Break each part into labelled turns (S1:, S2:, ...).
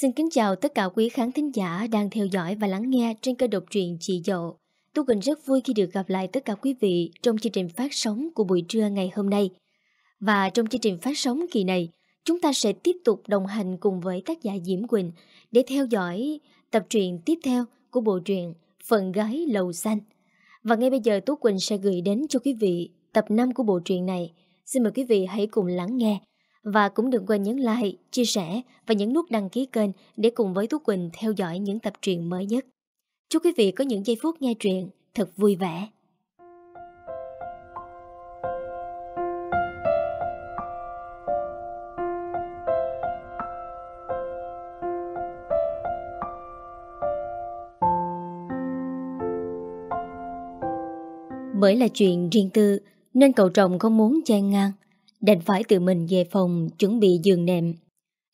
S1: Xin kính chào tất cả quý khán thính giả đang theo dõi và lắng nghe trên kênh độc truyện Chị Dậu. Tú Quỳnh rất vui khi được gặp lại tất cả quý vị trong chương trình phát sóng của buổi trưa ngày hôm nay. Và trong chương trình phát sóng kỳ này, chúng ta sẽ tiếp tục đồng hành cùng với tác giả Diễm Quỳnh để theo dõi tập truyện tiếp theo của bộ truyện Phận Gái Lầu Xanh. Và ngay bây giờ Tú Quỳnh sẽ gửi đến cho quý vị tập 5 của bộ truyện này. Xin mời quý vị hãy cùng lắng nghe. Và cũng đừng quên nhấn like, chia sẻ và nhấn nút đăng ký kênh để cùng với Tú Quỳnh theo dõi những tập truyện mới nhất. Chúc quý vị có những giây phút nghe truyện thật vui vẻ. Bởi là chuyện riêng tư nên cậu chồng không muốn chen ngang Đành phải tự mình về phòng chuẩn bị giường nệm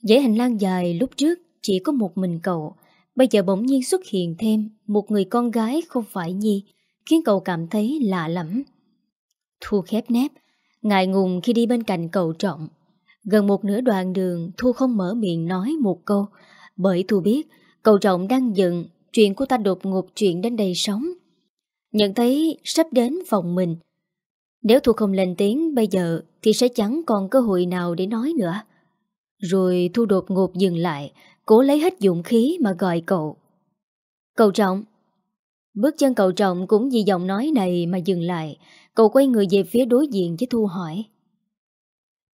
S1: Dãy hành lang dài lúc trước chỉ có một mình cậu Bây giờ bỗng nhiên xuất hiện thêm một người con gái không phải Nhi, Khiến cậu cảm thấy lạ lẫm. Thu khép nép, Ngại ngùng khi đi bên cạnh cậu trọng Gần một nửa đoạn đường, Thu không mở miệng nói một câu Bởi Thu biết cậu trọng đang giận Chuyện của ta đột ngột chuyện đến đầy sóng. Nhận thấy sắp đến phòng mình nếu Thu không lên tiếng, bây giờ Thì sẽ chẳng còn cơ hội nào để nói nữa. Rồi Thu đột ngột dừng lại, Cố lấy hết dũng khí mà gọi cậu. Cậu trọng. Bước chân cậu trọng cũng vì giọng nói này mà dừng lại. Cậu quay người về phía đối diện với Thu hỏi.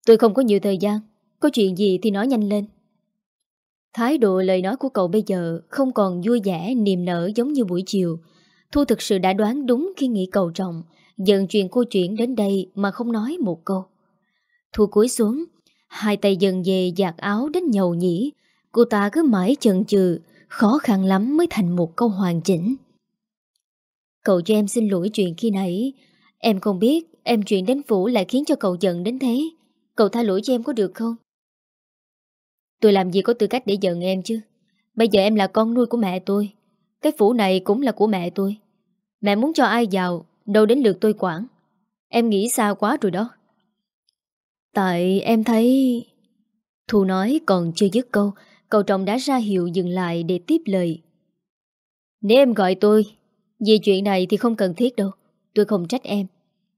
S1: Tôi không có nhiều thời gian, Có chuyện gì thì nói nhanh lên. Thái độ lời nói của cậu bây giờ Không còn vui vẻ, niềm nở giống như buổi chiều. Thu thực sự đã đoán đúng khi nghĩ cầu trọng. Dần chuyện cô chuyển đến đây mà không nói một câu. Thu cúi xuống, Hai tay dần về giặt áo đến nhầu nhĩ. Cô ta cứ mãi chần chừ, Khó khăn lắm mới thành một câu hoàn chỉnh. Cậu cho em xin lỗi chuyện khi nãy. Em không biết em chuyện đến phủ lại khiến cho cậu giận đến thế. Cậu tha lỗi cho em có được không? Tôi làm gì có tư cách để giận em chứ? Bây giờ em là con nuôi của mẹ tôi. Cái phủ này cũng là của mẹ tôi. Mẹ muốn cho ai giàu? Đâu đến lượt tôi quản. Em nghĩ sao quá rồi đó. Tại em thấy Thu nói còn chưa dứt câu, Cậu trọng đã ra hiệu dừng lại để tiếp lời. Nếu em gọi tôi, Về chuyện này thì không cần thiết đâu. Tôi không trách em.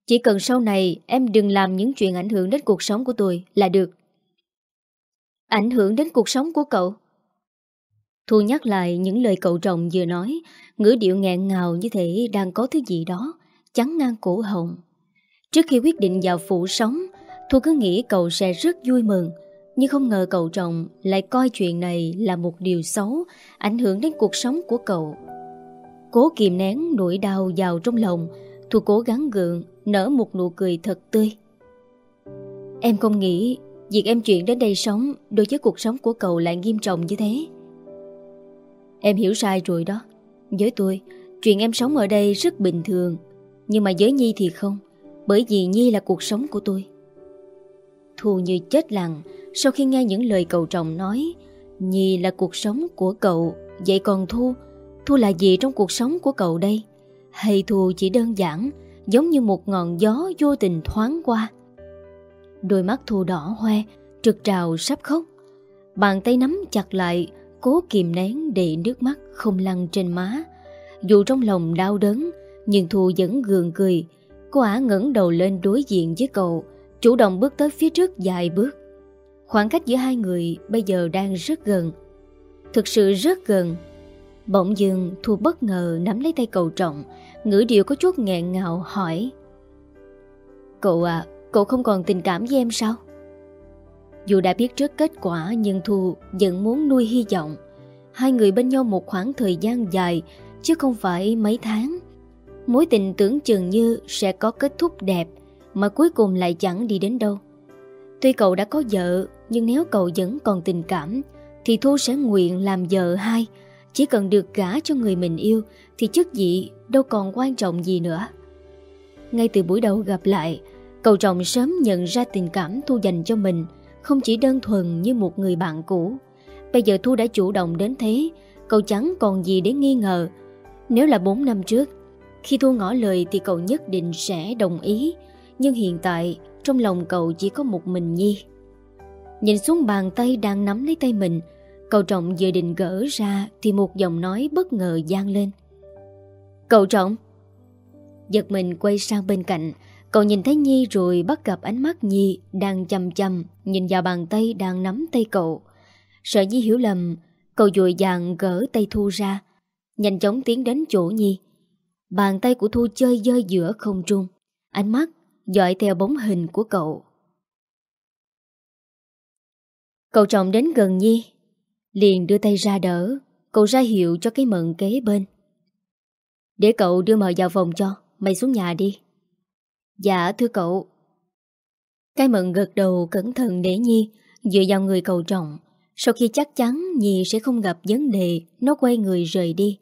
S1: Chỉ cần sau này em đừng làm những chuyện ảnh hưởng đến cuộc sống của tôi là được. Ảnh hưởng đến cuộc sống của cậu? Thu nhắc lại những lời cậu chồng vừa nói, Ngữ điệu nghẹn ngào như thể đang có thứ gì đó. Chắn ngang cổ họng. Trước khi quyết định vào phủ sống Thu cứ nghĩ cậu sẽ rất vui mừng, Nhưng không ngờ cậu chồng lại coi chuyện này là một điều xấu, Ảnh hưởng đến cuộc sống của cậu. Cố kìm nén nỗi đau vào trong lòng, Thu cố gắng gượng, Nở một nụ cười thật tươi. Em không nghĩ Việc em chuyển đến đây sống Đối với cuộc sống của cậu lại nghiêm trọng như thế. Em hiểu sai rồi đó. Với tôi, Chuyện em sống ở đây rất bình thường nhưng mà với Nhi thì không, Bởi vì Nhi là cuộc sống của tôi. Thu như chết lặng, Sau khi nghe những lời cậu chồng nói, Nhi là cuộc sống của cậu. Vậy còn Thu? Thu là gì trong cuộc sống của cậu đây? Hay Thu chỉ đơn giản, Giống như một ngọn gió vô tình thoáng qua. Đôi mắt Thu đỏ hoe, Trực trào sắp khóc. Bàn tay nắm chặt lại, Cố kìm nén để nước mắt không lăn trên má. Dù trong lòng đau đớn nhưng Thu vẫn gượng cười. Cô ả ngẩng đầu lên đối diện với cậu, Chủ động bước tới phía trước vài bước. Khoảng cách giữa hai người Bây giờ đang rất gần. Thực sự rất gần. Bỗng dưng, Thu bất ngờ nắm lấy tay cậu trọng, Ngữ điệu có chút nghẹn ngào hỏi. Cậu à Cậu không còn tình cảm với em sao? Dù đã biết trước kết quả, nhưng Thu vẫn muốn nuôi hy vọng. Hai người bên nhau một khoảng thời gian dài, chứ không phải mấy tháng. Mối tình tưởng chừng như sẽ có kết thúc đẹp mà cuối cùng lại chẳng đi đến đâu. Tuy cậu đã có vợ nhưng nếu cậu vẫn còn tình cảm thì Thu sẽ nguyện làm vợ hai. Chỉ cần được gả cho người mình yêu thì chức vị đâu còn quan trọng gì nữa. Ngay từ buổi đầu gặp lại, cậu chồng sớm nhận ra tình cảm Thu dành cho mình không chỉ đơn thuần như một người bạn cũ Bây giờ Thu đã chủ động đến thế Cậu chẳng còn gì để nghi ngờ Nếu là 4 năm trước khi Thu ngỏ lời thì cậu nhất định sẽ đồng ý. Nhưng hiện tại, Trong lòng cậu chỉ có một mình Nhi. Nhìn xuống bàn tay đang nắm lấy tay mình, Cậu Trọng vừa định gỡ ra Thì một giọng nói bất ngờ gian lên. Cậu Trọng! Giật mình quay sang bên cạnh, Cậu nhìn thấy Nhi rồi bắt gặp ánh mắt Nhi Đang chầm chầm Nhìn vào bàn tay đang nắm tay cậu. Sợ Nhi hiểu lầm, Cậu dội dàng gỡ tay Thu ra, Nhanh chóng tiến đến chỗ Nhi. Bàn tay của Thu chơi dơi giữa không trung. Ánh mắt dõi theo bóng hình của cậu. Cậu trọng đến gần Nhi. Liền đưa tay ra đỡ. Cậu ra hiệu cho cái mận kế bên. Để cậu đưa mời vào phòng cho. Mày xuống nhà đi. Dạ thưa cậu. Cái mận gật đầu cẩn thận để Nhi Dựa vào người cậu trọng. Sau khi chắc chắn Nhi sẽ không gặp vấn đề, Nó quay người rời đi.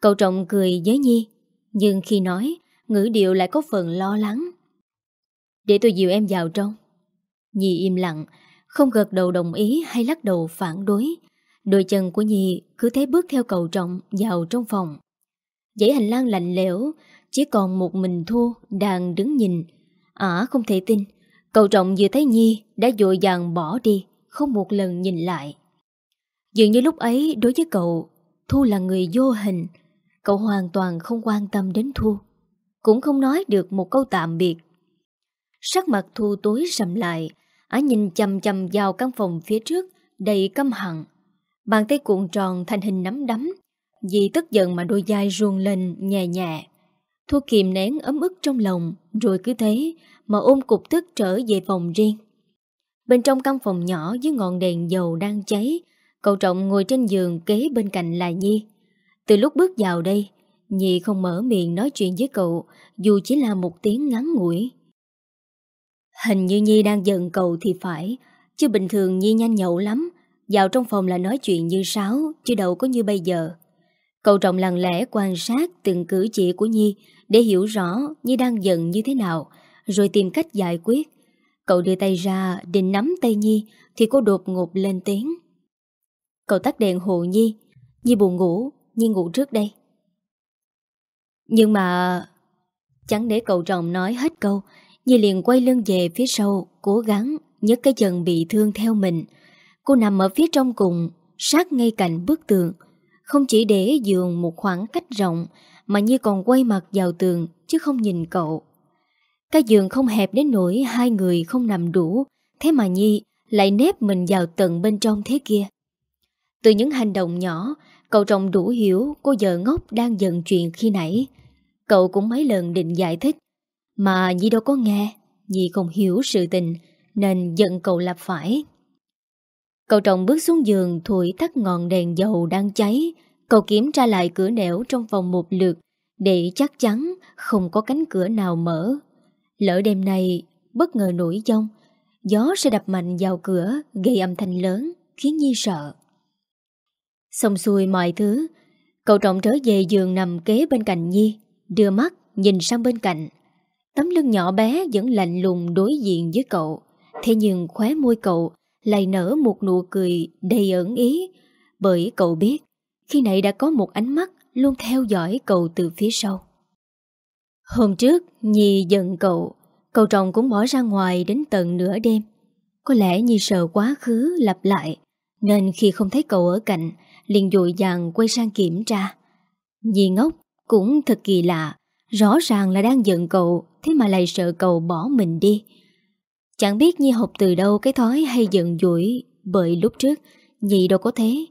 S1: Cậu trọng cười với Nhi. Nhưng khi nói Ngữ điệu lại có phần lo lắng Để tôi dìu em vào trong Nhi im lặng Không gật đầu đồng ý hay lắc đầu phản đối Đôi chân của Nhi cứ thế bước theo cầu trọng vào trong phòng. Dãy hành lang lạnh lẽo, chỉ còn một mình Thu đang đứng nhìn. Ả không thể tin, cầu trọng vừa thấy Nhi đã dội dàng bỏ đi, không một lần nhìn lại. Dường như lúc ấy đối với cậu, Thu là người vô hình, cậu hoàn toàn không quan tâm đến Thu. Cũng không nói được một câu tạm biệt. Sắc mặt Thu tối sầm lại, Á nhìn chầm chầm vào căn phòng phía trước, đầy căm hận. Bàn tay cuộn tròn thành hình nắm đấm Vì tức giận mà đôi vai ruồn lên nhẹ nhẹ Thu kìm nén ấm ức trong lòng Rồi cứ thế mà ôm cục tức trở về phòng riêng Bên trong căn phòng nhỏ với ngọn đèn dầu đang cháy Cậu Trọng ngồi trên giường kế bên cạnh là Nhi từ lúc bước vào đây, Nhi không mở miệng nói chuyện với cậu, Dù chỉ là một tiếng ngắn ngủi. Hình như Nhi đang giận cậu thì phải, Chứ bình thường Nhi nhanh nhậu lắm, vào trong phòng là nói chuyện như sáo, Chứ đâu có như bây giờ. Cậu trọng lặng lẽ quan sát từng cử chỉ của Nhi Để hiểu rõ Nhi đang giận như thế nào, Rồi tìm cách giải quyết. Cậu đưa tay ra định nắm tay Nhi Thì cô đột ngột lên tiếng. Cậu tắt đèn hộ Nhi Nhi buồn ngủ Nhi ngủ trước đây Nhưng mà Chẳng để cậu chồng nói hết câu Nhi liền quay lưng về phía sau Cố gắng nhấc cái chân bị thương theo mình Cô nằm ở phía trong cùng, sát ngay cạnh bức tường. Không chỉ để giường một khoảng cách rộng, mà Nhi còn quay mặt vào tường chứ không nhìn cậu. Cái giường không hẹp đến nỗi hai người không nằm đủ, thế mà Nhi lại nếp mình vào tận bên trong thế kia. Từ những hành động nhỏ, cậu trọng đủ hiểu cô vợ ngốc đang giận chuyện khi nãy. Cậu cũng mấy lần định giải thích, mà Nhi đâu có nghe, Nhi không hiểu sự tình, nên giận cậu là phải. Cậu trọng bước xuống giường thổi tắt ngọn đèn dầu đang cháy. Cậu kiểm tra lại cửa nẻo trong vòng một lượt để chắc chắn không có cánh cửa nào mở. Lỡ đêm nay bất ngờ nổi giông, gió sẽ đập mạnh vào cửa gây âm thanh lớn khiến Nhi sợ. Xong xuôi mọi thứ, cậu trọng trở về giường nằm kế bên cạnh Nhi, đưa mắt nhìn sang bên cạnh. Tấm lưng nhỏ bé vẫn lạnh lùng đối diện với cậu, thế nhưng khóe môi cậu lại nở một nụ cười đầy ẩn ý bởi cậu biết khi nãy đã có một ánh mắt luôn theo dõi cậu từ phía sau. Hôm trước, Nhi giận cậu, cậu chồng cũng bỏ ra ngoài đến tận nửa đêm. Có lẽ Nhi sợ quá khứ lặp lại, nên khi không thấy cậu ở cạnh, liền dội dàng quay sang kiểm tra. Nhi ngốc cũng thật kỳ lạ, rõ ràng là đang giận cậu, thế mà lại sợ cậu bỏ mình đi. Chẳng biết Nhi học từ đâu cái thói hay giận dỗi bởi lúc trước Nhi đâu có thế.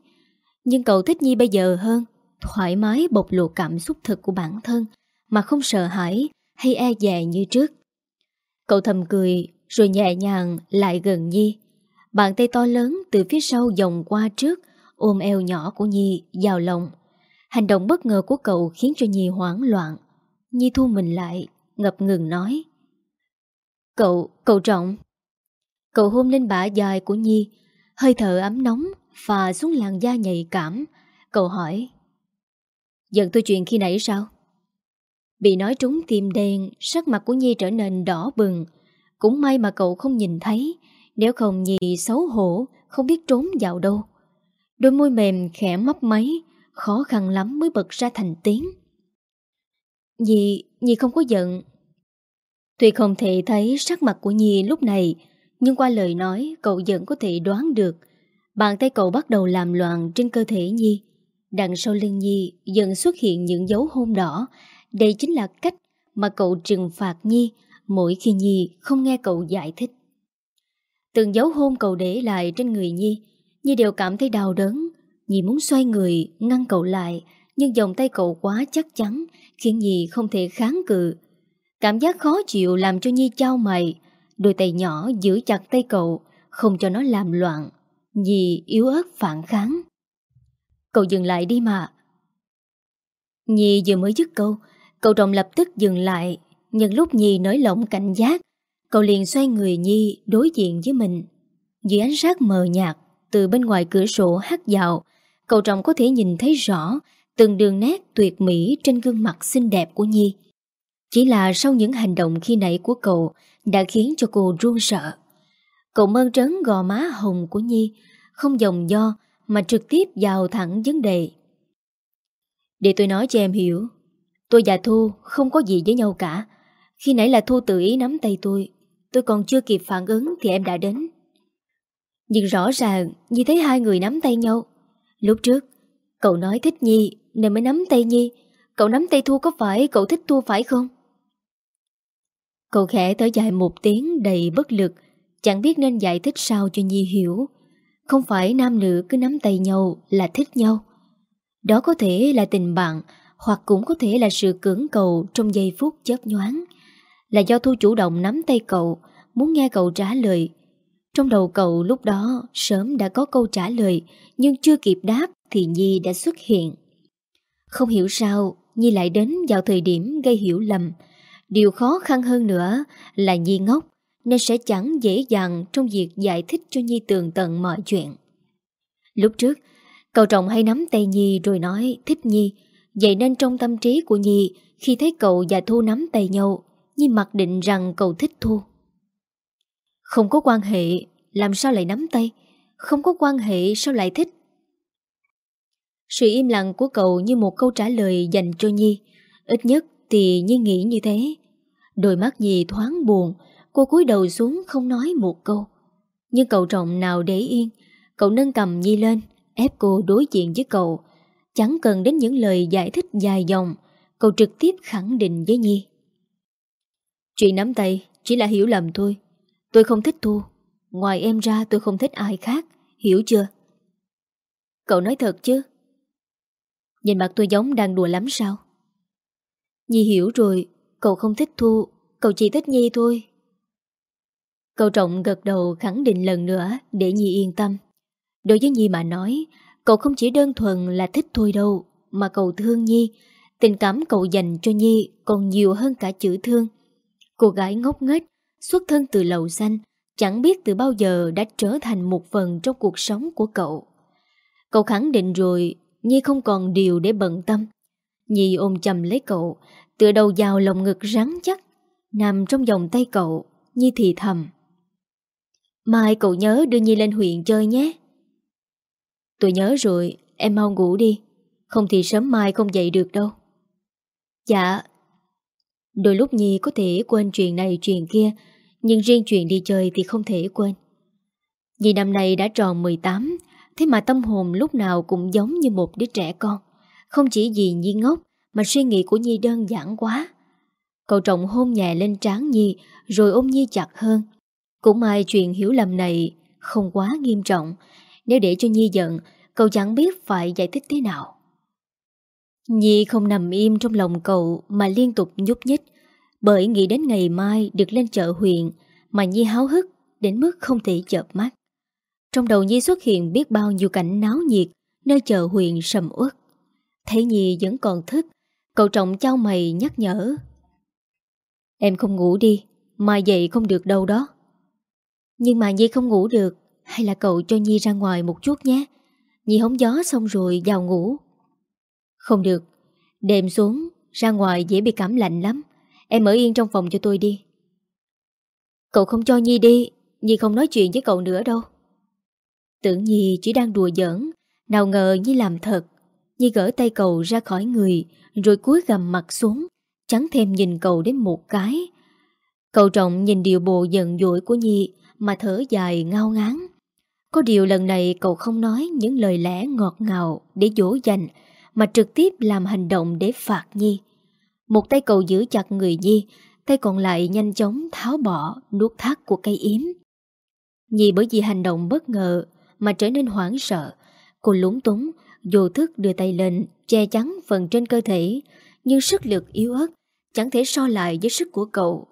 S1: Nhưng cậu thích Nhi bây giờ hơn, thoải mái bộc lộ cảm xúc thật của bản thân mà không sợ hãi hay e dè như trước. Cậu thầm cười rồi nhẹ nhàng lại gần Nhi. Bàn tay to lớn từ phía sau vòng qua trước ôm eo nhỏ của Nhi vào lòng. Hành động bất ngờ của cậu khiến cho Nhi hoảng loạn. Nhi thu mình lại, ngập ngừng nói. Cậu, cậu trọng. Cậu hôn lên bả dài của Nhi, hơi thở ấm nóng và xuống làn da nhạy cảm. Cậu hỏi. Giận tôi chuyện khi nãy sao? Bị nói trúng tim đen, sắc mặt của Nhi trở nên đỏ bừng. Cũng may mà cậu không nhìn thấy, nếu không Nhi xấu hổ, không biết trốn vào đâu. Đôi môi mềm khẽ mấp máy, khó khăn lắm mới bật ra thành tiếng. Nhi, Nhi không có giận, Tuy không thể thấy sắc mặt của Nhi lúc này, nhưng qua lời nói cậu vẫn có thể đoán được. Bàn tay cậu bắt đầu làm loạn trên cơ thể Nhi. Đằng sau lưng Nhi dần xuất hiện những dấu hôn đỏ. Đây chính là cách mà cậu trừng phạt Nhi mỗi khi Nhi không nghe cậu giải thích. Từng dấu hôn cậu để lại trên người Nhi, Nhi đều cảm thấy đau đớn. Nhi muốn xoay người, ngăn cậu lại, nhưng vòng tay cậu quá chắc chắn, khiến Nhi không thể kháng cự. Cảm giác khó chịu làm cho Nhi trao mày, đôi tay nhỏ giữ chặt tay cậu, không cho nó làm loạn. Nhi yếu ớt phản kháng. Cậu dừng lại đi mà. Nhi vừa mới dứt câu, cậu trọng lập tức dừng lại, nhưng lúc Nhi nới lỏng cảnh giác, cậu liền xoay người Nhi đối diện với mình. Dưới ánh sát mờ nhạt, từ bên ngoài cửa sổ hát dạo, cậu trọng có thể nhìn thấy rõ từng đường nét tuyệt mỹ trên gương mặt xinh đẹp của Nhi. Chỉ là sau những hành động khi nãy của cậu đã khiến cho cô run sợ. Cậu mơn trấn gò má hồng của Nhi, không dòng do mà trực tiếp vào thẳng vấn đề. Để tôi nói cho em hiểu, tôi và Thu không có gì với nhau cả. Khi nãy là Thu tự ý nắm tay tôi, tôi còn chưa kịp phản ứng thì em đã đến. Nhưng rõ ràng Nhi thấy hai người nắm tay nhau. Lúc trước, cậu nói thích Nhi nên mới nắm tay Nhi. Cậu nắm tay Thu có phải cậu thích Thu phải không? Cậu khẽ thở dài một tiếng đầy bất lực Chẳng biết nên giải thích sao cho Nhi hiểu Không phải nam nữ cứ nắm tay nhau là thích nhau Đó có thể là tình bạn Hoặc cũng có thể là sự cưỡng cầu trong giây phút chớp nhoáng Là do Thu chủ động nắm tay cậu Muốn nghe cậu trả lời trong đầu cậu lúc đó sớm đã có câu trả lời Nhưng chưa kịp đáp thì Nhi đã xuất hiện Không hiểu sao Nhi lại đến vào thời điểm gây hiểu lầm Điều khó khăn hơn nữa là Nhi ngốc nên sẽ chẳng dễ dàng trong việc giải thích cho Nhi tường tận mọi chuyện. Lúc trước, cậu trọng hay nắm tay Nhi rồi nói thích Nhi, vậy nên trong tâm trí của Nhi khi thấy cậu và Thu nắm tay nhau, Nhi mặc định rằng cậu thích Thu. Không có quan hệ, làm sao lại nắm tay? Không có quan hệ sao lại thích? Sự im lặng của cậu như một câu trả lời dành cho Nhi. Ít nhất thì Nhi nghĩ như thế. Đôi mắt Nhi thoáng buồn, cô cúi đầu xuống không nói một câu. Nhưng cậu trọng nào để yên, cậu nâng cầm Nhi lên, ép cô đối diện với cậu. Chẳng cần đến những lời giải thích dài dòng, cậu trực tiếp khẳng định với Nhi. Chuyện nắm tay chỉ là hiểu lầm thôi. Tôi không thích Thu. Ngoài em ra tôi không thích ai khác, hiểu chưa? Cậu nói thật chứ? Nhìn mặt tôi giống đang đùa lắm sao? Nhi hiểu rồi, cậu không thích Thu, cậu chỉ thích Nhi thôi. Cậu Trọng gật đầu khẳng định lần nữa để Nhi yên tâm. Đối với Nhi mà nói, cậu không chỉ đơn thuần là thích thôi đâu, mà cậu thương Nhi. Tình cảm cậu dành cho Nhi còn nhiều hơn cả chữ thương. Cô gái ngốc nghếch, xuất thân từ lầu xanh, chẳng biết từ bao giờ đã trở thành một phần trong cuộc sống của cậu. Cậu khẳng định rồi, Nhi không còn điều để bận tâm. Nhi ôm chầm lấy cậu, tựa đầu vào lồng ngực rắn chắc, nằm trong vòng tay cậu, Nhi thì thầm. Mai cậu nhớ đưa Nhi lên huyện chơi nhé. Tôi nhớ rồi, em mau ngủ đi, không thì sớm mai không dậy được đâu. Dạ. Đôi lúc Nhi có thể quên chuyện này chuyện kia, nhưng riêng chuyện đi chơi thì không thể quên. Nhi năm nay đã tròn 18, thế mà tâm hồn lúc nào cũng giống như một đứa trẻ con. Không chỉ vì Nhi ngốc Mà suy nghĩ của Nhi đơn giản quá Cậu trọng hôn nhẹ lên trán Nhi Rồi ôm Nhi chặt hơn Cũng may chuyện hiểu lầm này Không quá nghiêm trọng Nếu để cho Nhi giận Cậu chẳng biết phải giải thích thế nào Nhi không nằm im trong lòng cậu Mà liên tục nhúc nhích, Bởi nghĩ đến ngày mai được lên chợ huyện Mà Nhi háo hức Đến mức không thể chợp mắt. Trong đầu Nhi xuất hiện biết bao nhiêu cảnh náo nhiệt Nơi chợ huyện sầm uất. Thấy Nhi vẫn còn thức, Cậu trọng trao mày nhắc nhở. Em không ngủ đi, Mai dậy không được đâu đó. Nhưng mà Nhi không ngủ được, Hay là cậu cho Nhi ra ngoài một chút nhé. Nhi hóng gió xong rồi vào ngủ. Không được. Đêm xuống Ra ngoài dễ bị cảm lạnh lắm. Em ở yên trong phòng cho tôi đi. Cậu không cho Nhi đi Nhi không nói chuyện với cậu nữa đâu. Tưởng Nhi chỉ đang đùa giỡn Nào ngờ Nhi làm thật. Nhi gỡ tay cậu ra khỏi người Rồi cúi gầm mặt xuống Chẳng thêm nhìn cậu đến một cái. Cậu trọng nhìn điều bộ giận dỗi của Nhi Mà thở dài ngao ngán. Có điều lần này cậu không nói những lời lẽ ngọt ngào để dỗ dành, mà trực tiếp làm hành động để phạt Nhi. Một tay cậu giữ chặt người Nhi, tay còn lại nhanh chóng tháo bỏ nút thắt của cây yếm. Nhi bởi vì hành động bất ngờ mà trở nên hoảng sợ. Cô lúng túng, vô thức đưa tay lên, che chắn phần trên cơ thể, nhưng sức lực yếu ớt, chẳng thể so lại với sức của cậu.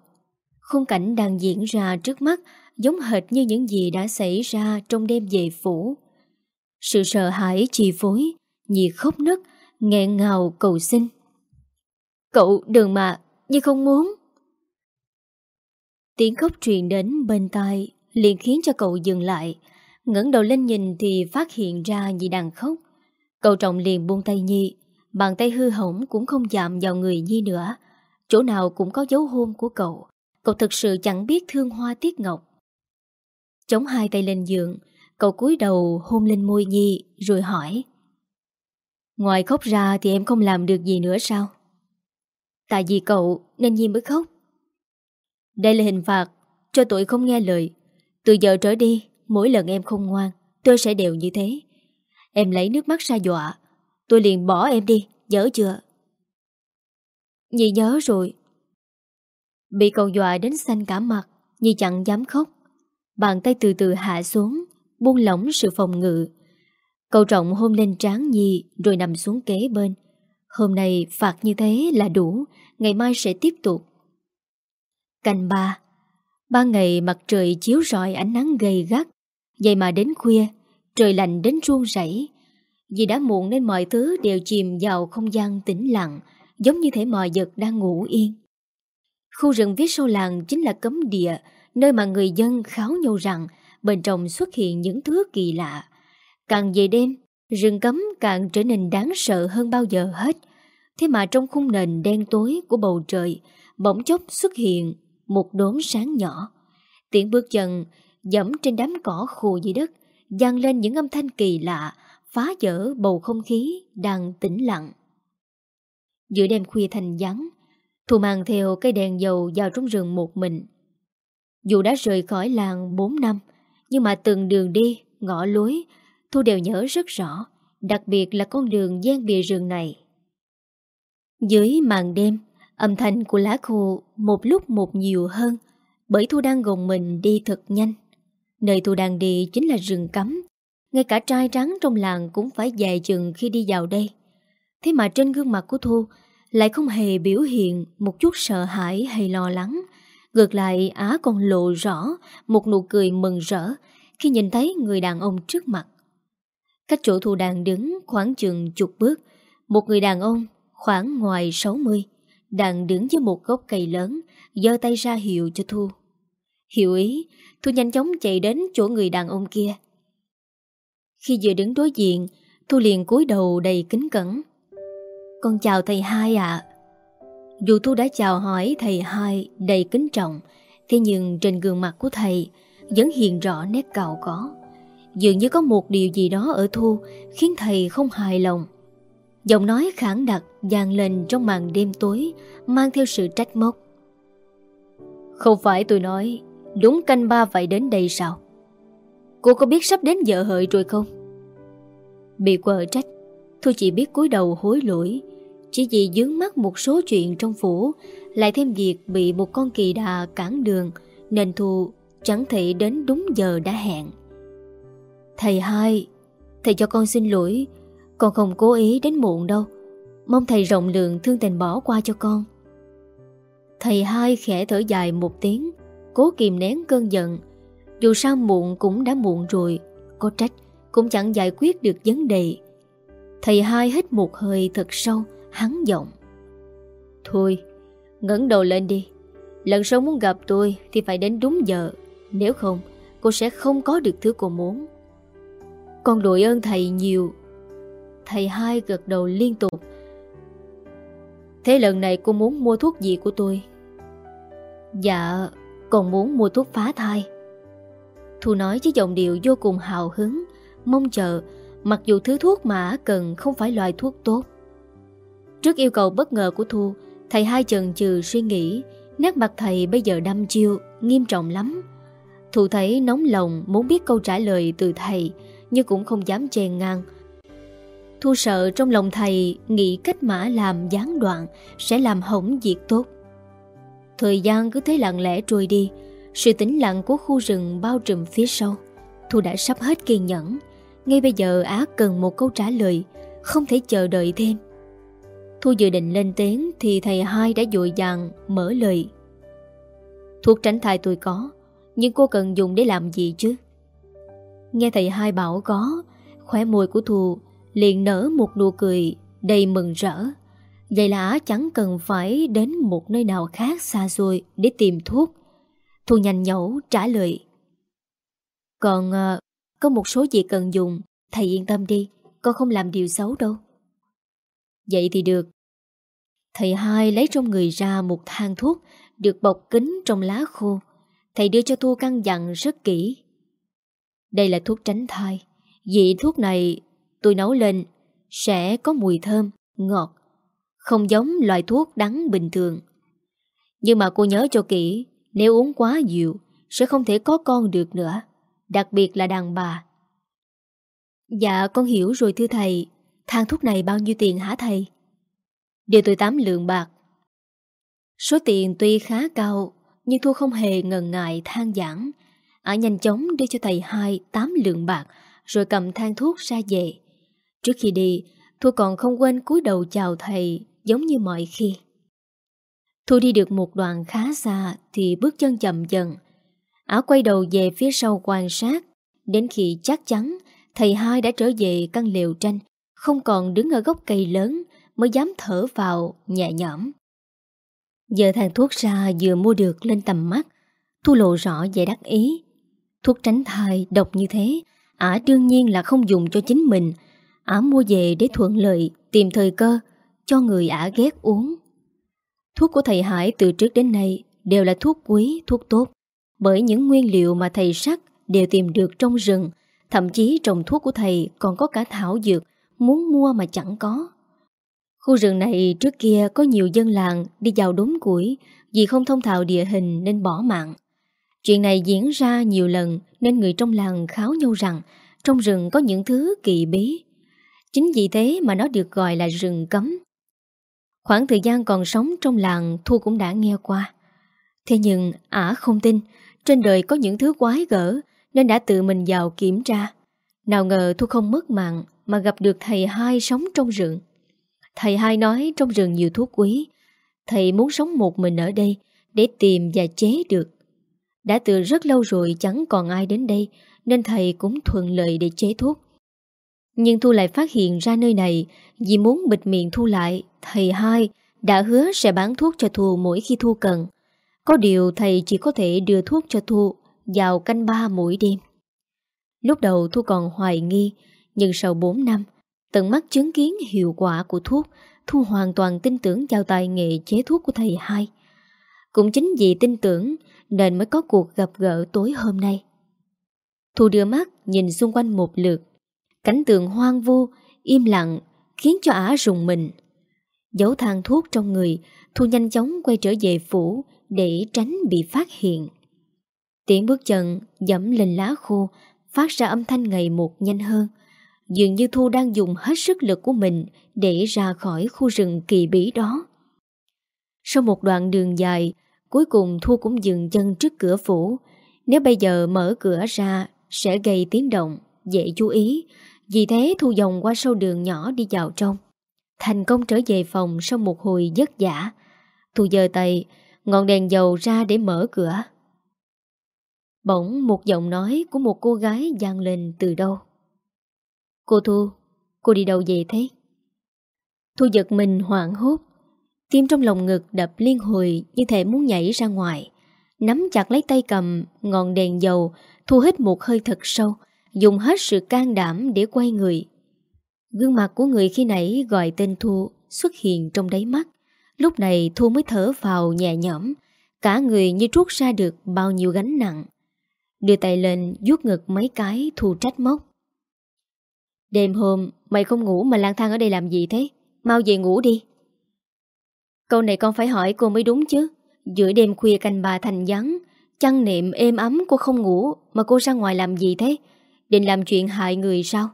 S1: Khung cảnh đang diễn ra trước mắt giống hệt như những gì đã xảy ra trong đêm về phủ. Sự sợ hãi chi phối, Nhi khóc nức, nghẹn ngào cầu xin. Cậu đừng mà, như không muốn. Tiếng khóc truyền đến bên tai liền khiến cho cậu dừng lại. ngẩng đầu lên nhìn thì phát hiện ra Nhi đang khóc. Cậu trọng liền buông tay Nhi, bàn tay hư hỏng cũng không chạm vào người Nhi nữa. Chỗ nào cũng có dấu hôn của cậu. Cậu thực sự chẳng biết thương hoa tiết ngọc. Chống hai tay lên giường, cậu cúi đầu hôn lên môi Nhi rồi hỏi. Ngoài khóc ra thì em không làm được gì nữa sao? Tại vì cậu nên Nhi mới khóc. Đây là hình phạt cho tội không nghe lời. Từ giờ trở đi, mỗi lần em không ngoan, tôi sẽ đều như thế. Em lấy nước mắt ra dọa, tôi liền bỏ em đi, nhớ chưa? Nhi nhớ rồi. Bị cậu dọa đến xanh cả mặt, Nhi chẳng dám khóc. Bàn tay từ từ hạ xuống, buông lỏng sự phòng ngự. Cậu trọng hôn lên trán Nhi rồi nằm xuống kế bên. Hôm nay phạt như thế là đủ, ngày mai sẽ tiếp tục. Canh ba Ba ngày mặt trời chiếu rọi ánh nắng gay gắt Vậy mà đến khuya Trời lạnh đến run rẩy Vì đã muộn nên mọi thứ đều chìm vào không gian tĩnh lặng Giống như thể mọi vật đang ngủ yên Khu rừng phía sau làng chính là cấm địa Nơi mà người dân kháo nhau rằng Bên trong xuất hiện những thứ kỳ lạ Càng về đêm Rừng cấm càng trở nên đáng sợ hơn bao giờ hết Thế mà trong khung nền đen tối của bầu trời Bỗng chốc xuất hiện một đốm sáng nhỏ. Tiếng bước chân dẫm trên đám cỏ khô dưới đất, vang lên những âm thanh kỳ lạ, phá vỡ bầu không khí đang tĩnh lặng. Giữa đêm khuya thành vắng, Thu mang theo cây đèn dầu vào trong rừng một mình. Dù đã rời khỏi làng 4 năm, nhưng mà từng đường đi, ngõ lối, Thu đều nhớ rất rõ, đặc biệt là con đường gian bìa rừng này. Dưới màn đêm, Âm thanh của lá khô một lúc một nhiều hơn bởi Thu đang gồng mình đi thật nhanh. Nơi Thu đang đi chính là rừng cấm. Ngay cả trai trắng trong làng cũng phải dài chừng khi đi vào đây. Thế mà trên gương mặt của Thu lại không hề biểu hiện một chút sợ hãi hay lo lắng. Ngược lại Á còn lộ rõ một nụ cười mừng rỡ khi nhìn thấy người đàn ông trước mặt. Cách chỗ Thu đang đứng khoảng chừng chục bước, một người đàn ông khoảng ngoài 60 đang đứng dưới một gốc cây lớn, giơ tay ra hiệu cho Thu. Hiểu ý, Thu nhanh chóng chạy đến chỗ người đàn ông kia. Khi vừa đứng đối diện, Thu liền cúi đầu đầy kính cẩn. Con chào thầy hai ạ. Dù Thu đã chào hỏi thầy hai đầy kính trọng, thế nhưng trên gương mặt của thầy vẫn hiện rõ nét cào có. Dường như có một điều gì đó ở Thu khiến thầy không hài lòng. Giọng nói khẳng đặc dàn lên trong màn đêm tối, Mang theo sự trách móc. Không phải tôi nói, Đúng canh ba phải đến đây sao? Cô có biết sắp đến giờ hợi rồi không? Bị quờ trách, thu chỉ biết cúi đầu hối lỗi, Chỉ vì dướng mắt một số chuyện trong phủ, Lại thêm việc bị một con kỳ đà cản đường, Nên Thu chẳng thể đến đúng giờ đã hẹn. Thầy hai, Thầy cho con xin lỗi. Con không cố ý đến muộn đâu. Mong thầy rộng lượng thương tình bỏ qua cho con. Thầy hai khẽ thở dài một tiếng, Cố kìm nén cơn giận. Dù sao muộn cũng đã muộn rồi, Có trách cũng chẳng giải quyết được vấn đề. Thầy hai hít một hơi thật sâu, Hắn giọng. Thôi, ngẩng đầu lên đi. Lần sau muốn gặp tôi Thì phải đến đúng giờ. Nếu không, cô sẽ không có được thứ cô muốn. Con đội ơn thầy nhiều. Thầy hai gật đầu liên tục. Thế lần này cô muốn mua thuốc gì của tôi? Dạ Còn muốn mua thuốc phá thai. Thu nói với giọng điệu vô cùng hào hứng, Mong chờ, Mặc dù thứ thuốc mà cần không phải loại thuốc tốt. Trước yêu cầu bất ngờ của Thu, Thầy hai chần chừ suy nghĩ, Nét mặt thầy bây giờ đâm chiêu, Nghiêm trọng lắm. Thu thấy nóng lòng, muốn biết câu trả lời từ thầy nhưng cũng không dám chèn ngang Thu sợ trong lòng thầy nghĩ cách mã làm gián đoạn sẽ làm hỏng việc tốt. Thời gian cứ thế lặng lẽ trôi đi, sự tĩnh lặng của khu rừng bao trùm phía sau. Thu đã sắp hết kiên nhẫn, ngay bây giờ Á cần một câu trả lời, không thể chờ đợi thêm. Thu dự định lên tiếng thì thầy hai đã dội dàng mở lời. Thuốc tránh thai tôi có, nhưng cô cần dùng để làm gì chứ? Nghe thầy hai bảo có, khóe môi của Thù liền nở một nụ cười đầy mừng rỡ. Vậy là chẳng cần phải đến một nơi nào khác xa xôi để tìm thuốc. Thu nhanh nhẩu trả lời. Còn ờ, có một số gì cần dùng, thầy yên tâm đi, con không làm điều xấu đâu. Vậy thì được. Thầy hai lấy trong người ra một thang thuốc được bọc kính trong lá khô. Thầy đưa cho Thu căn dặn rất kỹ. Đây là thuốc tránh thai. Vị thuốc này tôi nấu lên sẽ có mùi thơm, ngọt, không giống loại thuốc đắng bình thường. Nhưng mà cô nhớ cho kỹ, nếu uống quá nhiều sẽ không thể có con được nữa, đặc biệt là đàn bà. Dạ con hiểu rồi thưa thầy, thang thuốc này bao nhiêu tiền hả thầy? Điều tôi tám lượng bạc. Số tiền tuy khá cao, nhưng Thu không hề ngần ngại than giảng. Ả nhanh chóng đưa cho thầy hai tám lượng bạc, rồi cầm thang thuốc ra về. Trước khi đi, Thu còn không quên cúi đầu chào thầy giống như mọi khi. Thu đi được một đoạn khá xa thì bước chân chậm dần. Ả quay đầu về phía sau quan sát, đến khi chắc chắn thầy hai đã trở về căn liều tranh, không còn đứng ở gốc cây lớn mới dám thở vào nhẹ nhõm. Giờ thằng thuốc ra vừa mua được lên tầm mắt, Thu lộ rõ vẻ đắc ý. Thuốc tránh thai độc như thế, ả đương nhiên là không dùng cho chính mình. Ả mua về để thuận lợi Tìm thời cơ Cho người ả ghét uống. Thuốc của thầy Hải từ trước đến nay Đều là thuốc quý, thuốc tốt. Bởi những nguyên liệu mà thầy sắc Đều tìm được trong rừng Thậm chí trồng thuốc của thầy còn có cả thảo dược Muốn mua mà chẳng có. Khu rừng này trước kia có nhiều dân làng đi vào đốn củi vì không thông thạo địa hình nên bỏ mạng. Chuyện này diễn ra nhiều lần nên người trong làng kháo nhau rằng trong rừng có những thứ kỳ bí. Chính vì thế mà nó được gọi là rừng cấm. Khoảng thời gian còn sống trong làng, Thu cũng đã nghe qua. Thế nhưng, ả không tin trên đời có những thứ quái gở nên đã tự mình vào kiểm tra. Nào ngờ Thu không mất mạng mà gặp được thầy hai sống trong rừng. Thầy hai nói trong rừng nhiều thuốc quý. Thầy muốn sống một mình ở đây để tìm và chế được. Đã từ rất lâu rồi chẳng còn ai đến đây, nên thầy cũng thuận lợi để chế thuốc. Nhưng Thu lại phát hiện ra nơi này, Vì muốn bịt miệng Thu lại, Thầy hai đã hứa sẽ bán thuốc cho Thu mỗi khi Thu cần. Có điều thầy chỉ có thể đưa thuốc cho Thu Vào canh ba mỗi đêm. Lúc đầu Thu còn hoài nghi, Nhưng sau 4 năm, Tận mắt chứng kiến hiệu quả của thuốc, Thu hoàn toàn tin tưởng vào tài nghệ chế thuốc của thầy hai. Cũng chính vì tin tưởng nên mới có cuộc gặp gỡ tối hôm nay Thu đưa mắt nhìn xung quanh một lượt Cảnh tượng hoang vu, im lặng khiến cho ả rùng mình. Giấu thang thuốc trong người, Thu nhanh chóng quay trở về phủ để tránh bị phát hiện. Tiếng bước chân dẫm lên lá khô phát ra âm thanh ngày một nhanh hơn. Dường như Thu đang dùng hết sức lực của mình để ra khỏi khu rừng kỳ bí đó. Sau một đoạn đường dài, cuối cùng Thu cũng dừng chân trước cửa phủ. Nếu bây giờ mở cửa ra sẽ gây tiếng động, dễ chú ý, vì thế Thu dòng qua sâu đường nhỏ đi vào trong. Thành công trở về phòng sau một hồi giấc giả Thu giơ tay Ngọn đèn dầu ra để mở cửa. Bỗng một giọng nói của một cô gái vang lên từ đâu? Cô Thu Cô đi đâu về thế? Thu giật mình hoảng hốt. Tim trong lòng ngực đập liên hồi Như thể muốn nhảy ra ngoài Nắm chặt lấy tay cầm Ngọn đèn dầu Thu hít một hơi thật sâu dùng hết sự can đảm để quay người. Gương mặt của người khi nãy gọi tên Thu xuất hiện trong đáy mắt. Lúc này Thu mới thở vào nhẹ nhõm, cả người như trút ra được bao nhiêu gánh nặng. Đưa tay lên vuốt ngực mấy cái Thu trách móc. Đêm hôm mày không ngủ mà lang thang ở đây làm gì thế? Mau về ngủ đi. Câu này con phải hỏi cô mới đúng chứ. Giữa đêm khuya canh bà thành vắng, Chăn niệm êm ấm cô không ngủ Mà cô ra ngoài làm gì thế? Định làm chuyện hại người sao?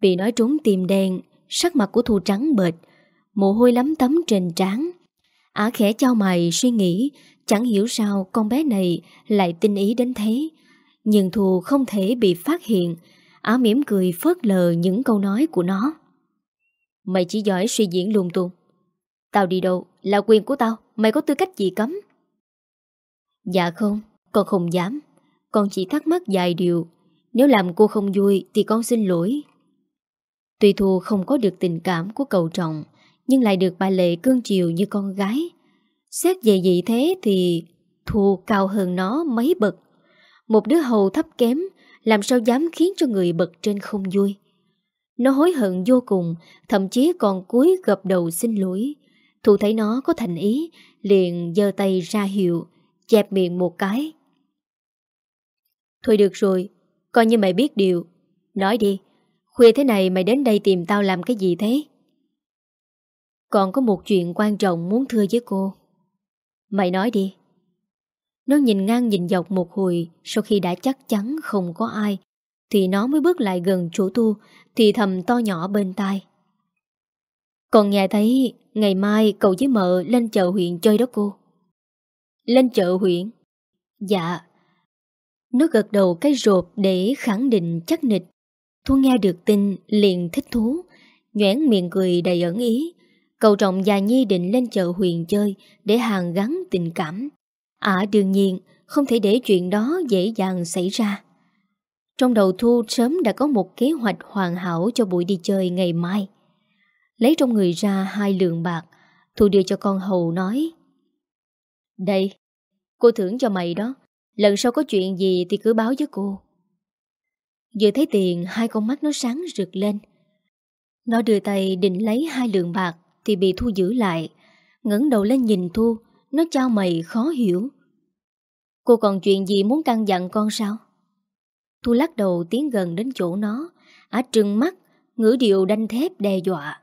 S1: Bị nói trúng tìm đen Sắc mặt của Thu trắng bệt Mồ hôi lắm tấm trên trán. Ả khẽ cho mày suy nghĩ Chẳng hiểu sao con bé này Lại tinh ý đến thế. Nhưng Thu không thể bị phát hiện Ả mỉm cười phớt lờ những câu nói của nó. Mày chỉ giỏi suy diễn lung tung. Tao đi đâu? Là quyền của tao. Mày có tư cách gì cấm? Dạ không, Con không dám. Con chỉ thắc mắc vài điều. Nếu làm cô không vui thì con xin lỗi. Tuy Thu không có được tình cảm của cầu trọng, Nhưng lại được bà Lệ cương chiều như con gái. Xét về gì thế thì Thu cao hơn nó mấy bậc. Một đứa hầu thấp kém, Làm sao dám khiến cho người bậc trên không vui? Nó hối hận vô cùng, Thậm chí còn cúi gập đầu xin lỗi. Thu thấy nó có thành ý, Liền giơ tay ra hiệu, Chẹp miệng một cái. Thôi được rồi, Coi như mày biết điều. Nói đi, Khuya thế này mày đến đây tìm tao làm cái gì thế? Còn có một chuyện quan trọng muốn thưa với cô. Mày nói đi. Nó nhìn ngang nhìn dọc một hồi, Sau khi đã chắc chắn không có ai, Thì nó mới bước lại gần chỗ tu Thì thầm to nhỏ bên tai. Còn nghe thấy, Ngày mai cậu với mợ lên chợ huyện chơi đó cô. Lên chợ huyện? Dạ. Nó gật đầu cái rột để khẳng định chắc nịch. Thu nghe được tin liền thích thú Nhoảng miệng cười đầy ẩn ý. Cậu trọng già nhi định lên chợ huyền chơi Để hàng gắn tình cảm. À đương nhiên, Không thể để chuyện đó dễ dàng xảy ra. Trong đầu Thu sớm đã có một kế hoạch hoàn hảo Cho buổi đi chơi ngày mai. Lấy trong người ra hai lượng bạc. Thu đưa cho con hầu nói, Đây, Cô thưởng cho mày đó. Lần sau có chuyện gì thì cứ báo với cô. Vừa thấy tiền, Hai con mắt nó sáng rực lên. Nó đưa tay định lấy hai lượng bạc Thì bị Thu giữ lại. Ngẩng đầu lên nhìn Thu, Nó trao mày khó hiểu. Cô còn chuyện gì muốn căn dặn con sao? Thu lắc đầu tiến gần đến chỗ nó Á trừng mắt, Ngữ điệu đanh thép đe dọa.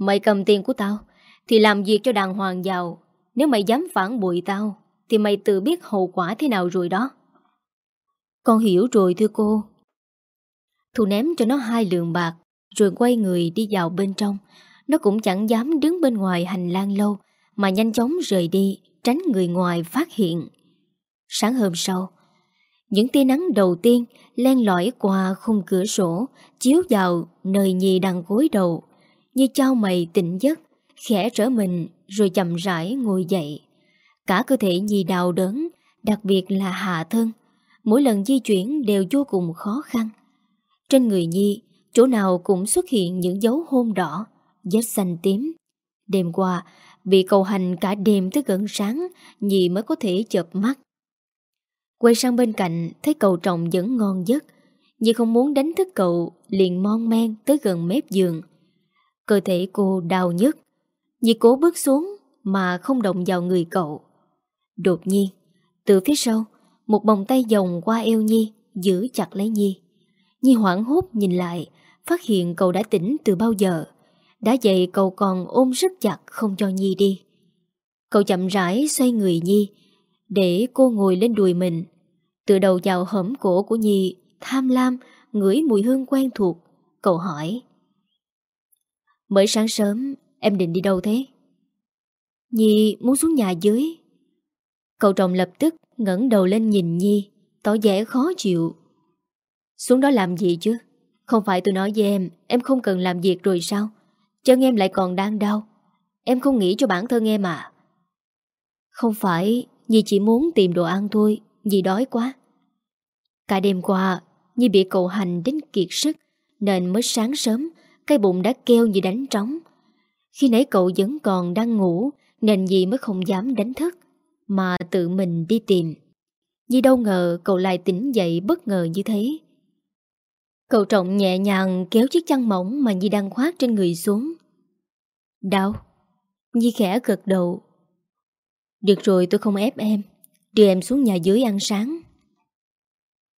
S1: Mày cầm tiền của tao, Thì làm việc cho đàng hoàng giàu. Nếu mày dám phản bội tao, Thì mày tự biết hậu quả thế nào rồi đó. Con hiểu rồi thưa cô. Thu ném cho nó hai lượng bạc, Rồi quay người đi vào bên trong. Nó cũng chẳng dám đứng bên ngoài hành lang lâu, Mà nhanh chóng rời đi, Tránh người ngoài phát hiện. Sáng hôm sau, Những tia nắng đầu tiên Len lỏi qua khung cửa sổ, Chiếu vào nơi nhì đang gối đầu. Như trao mày tỉnh giấc Khẽ trở mình Rồi chậm rãi ngồi dậy Cả cơ thể Nhi đau đớn Đặc biệt là hạ thân Mỗi lần di chuyển đều vô cùng khó khăn trên người Nhi, chỗ nào cũng xuất hiện những dấu hôn đỏ, vết xanh tím. Đêm qua, bị cầu hành cả đêm tới gần sáng, Nhi mới có thể chợp mắt. Quay sang bên cạnh, thấy cậu trọng vẫn ngon giấc. Nhi không muốn đánh thức cậu, liền mon men tới gần mép giường. Cơ thể cô đau nhức. Nhi cố bước xuống mà không động vào người cậu. Đột nhiên, từ phía sau, một vòng tay vòng qua eo Nhi, giữ chặt lấy Nhi. Nhi hoảng hốt nhìn lại Phát hiện cậu đã tỉnh từ bao giờ Đã dậy cậu còn ôm rất chặt Không cho Nhi đi Cậu chậm rãi xoay người Nhi Để cô ngồi lên đùi mình Từ đầu vào hõm cổ của Nhi Tham lam Ngửi mùi hương quen thuộc Cậu hỏi Mới sáng sớm, em định đi đâu thế? Nhi muốn xuống nhà dưới. Cậu chồng lập tức ngẩng đầu lên nhìn Nhi, Tỏ vẻ khó chịu. Xuống đó làm gì chứ? Không phải tôi nói với em Em không cần làm việc rồi sao? Chân em lại còn đang đau. Em không nghĩ cho bản thân em à? Không phải, Nhi chỉ muốn tìm đồ ăn thôi, Nhi đói quá. Cả đêm qua, Nhi bị cậu hành đến kiệt sức, Nên mới sáng sớm cái bụng đã kêu như đánh trống Khi nãy cậu vẫn còn đang ngủ, Nên Nhi mới không dám đánh thức, Mà tự mình đi tìm Nhi đâu ngờ cậu lại tỉnh dậy bất ngờ như thế Cậu trọng nhẹ nhàng kéo chiếc chăn mỏng mà Nhi đang khoác trên người xuống. Đau. Nhi khẽ gật đầu. Được rồi, tôi không ép em. Đưa em xuống nhà dưới ăn sáng.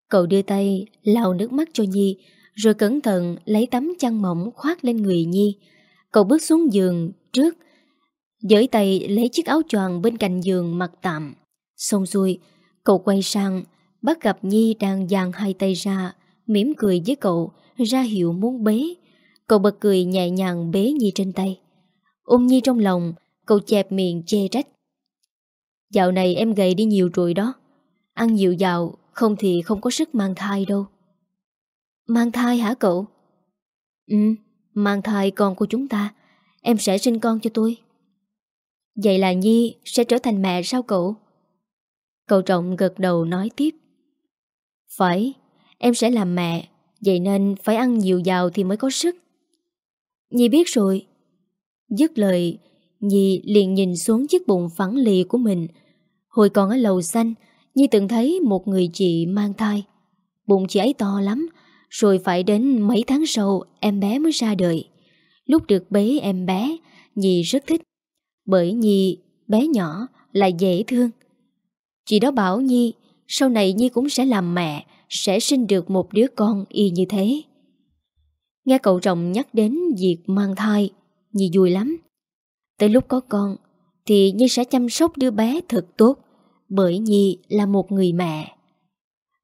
S1: Cậu đưa tay lau nước mắt cho Nhi rồi cẩn thận lấy tấm chăn mỏng khoác lên người Nhi. Cậu bước xuống giường trước, giới tay lấy chiếc áo choàng bên cạnh giường mặc tạm. Xong xuôi, cậu quay sang, bắt gặp Nhi đang dàn hai tay ra, mỉm cười với cậu, ra hiệu muốn bế. Cậu bật cười nhẹ nhàng bế Nhi trên tay. Ôm Nhi trong lòng, cậu chẹp miệng chê trách. Dạo này em gầy đi nhiều rồi đó. Ăn nhiều dạo, không thì không có sức mang thai đâu. Mang thai hả cậu? Ừ, mang thai con của chúng ta. Em sẽ sinh con cho tôi. Vậy là Nhi sẽ trở thành mẹ sao cậu? Cậu trọng gật đầu nói tiếp. Phải, em sẽ làm mẹ, vậy nên phải ăn nhiều giàu thì mới có sức. Nhi biết rồi. Dứt lời, Nhi liền nhìn xuống chiếc bụng phẳng lì của mình. Hồi còn ở lầu xanh, Nhi từng thấy một người chị mang thai. Bụng chị ấy to lắm, rồi phải đến mấy tháng sau em bé mới ra đời. Lúc được bế em bé, Nhi rất thích. Bởi Nhi bé nhỏ là dễ thương. Chị đó bảo Nhi, sau này Nhi cũng sẽ làm mẹ, sẽ sinh được một đứa con y như thế. Nghe cậu chồng nhắc đến việc mang thai, Nhi vui lắm. Tới lúc có con, thì Nhi sẽ chăm sóc đứa bé thật tốt, bởi Nhi là một người mẹ.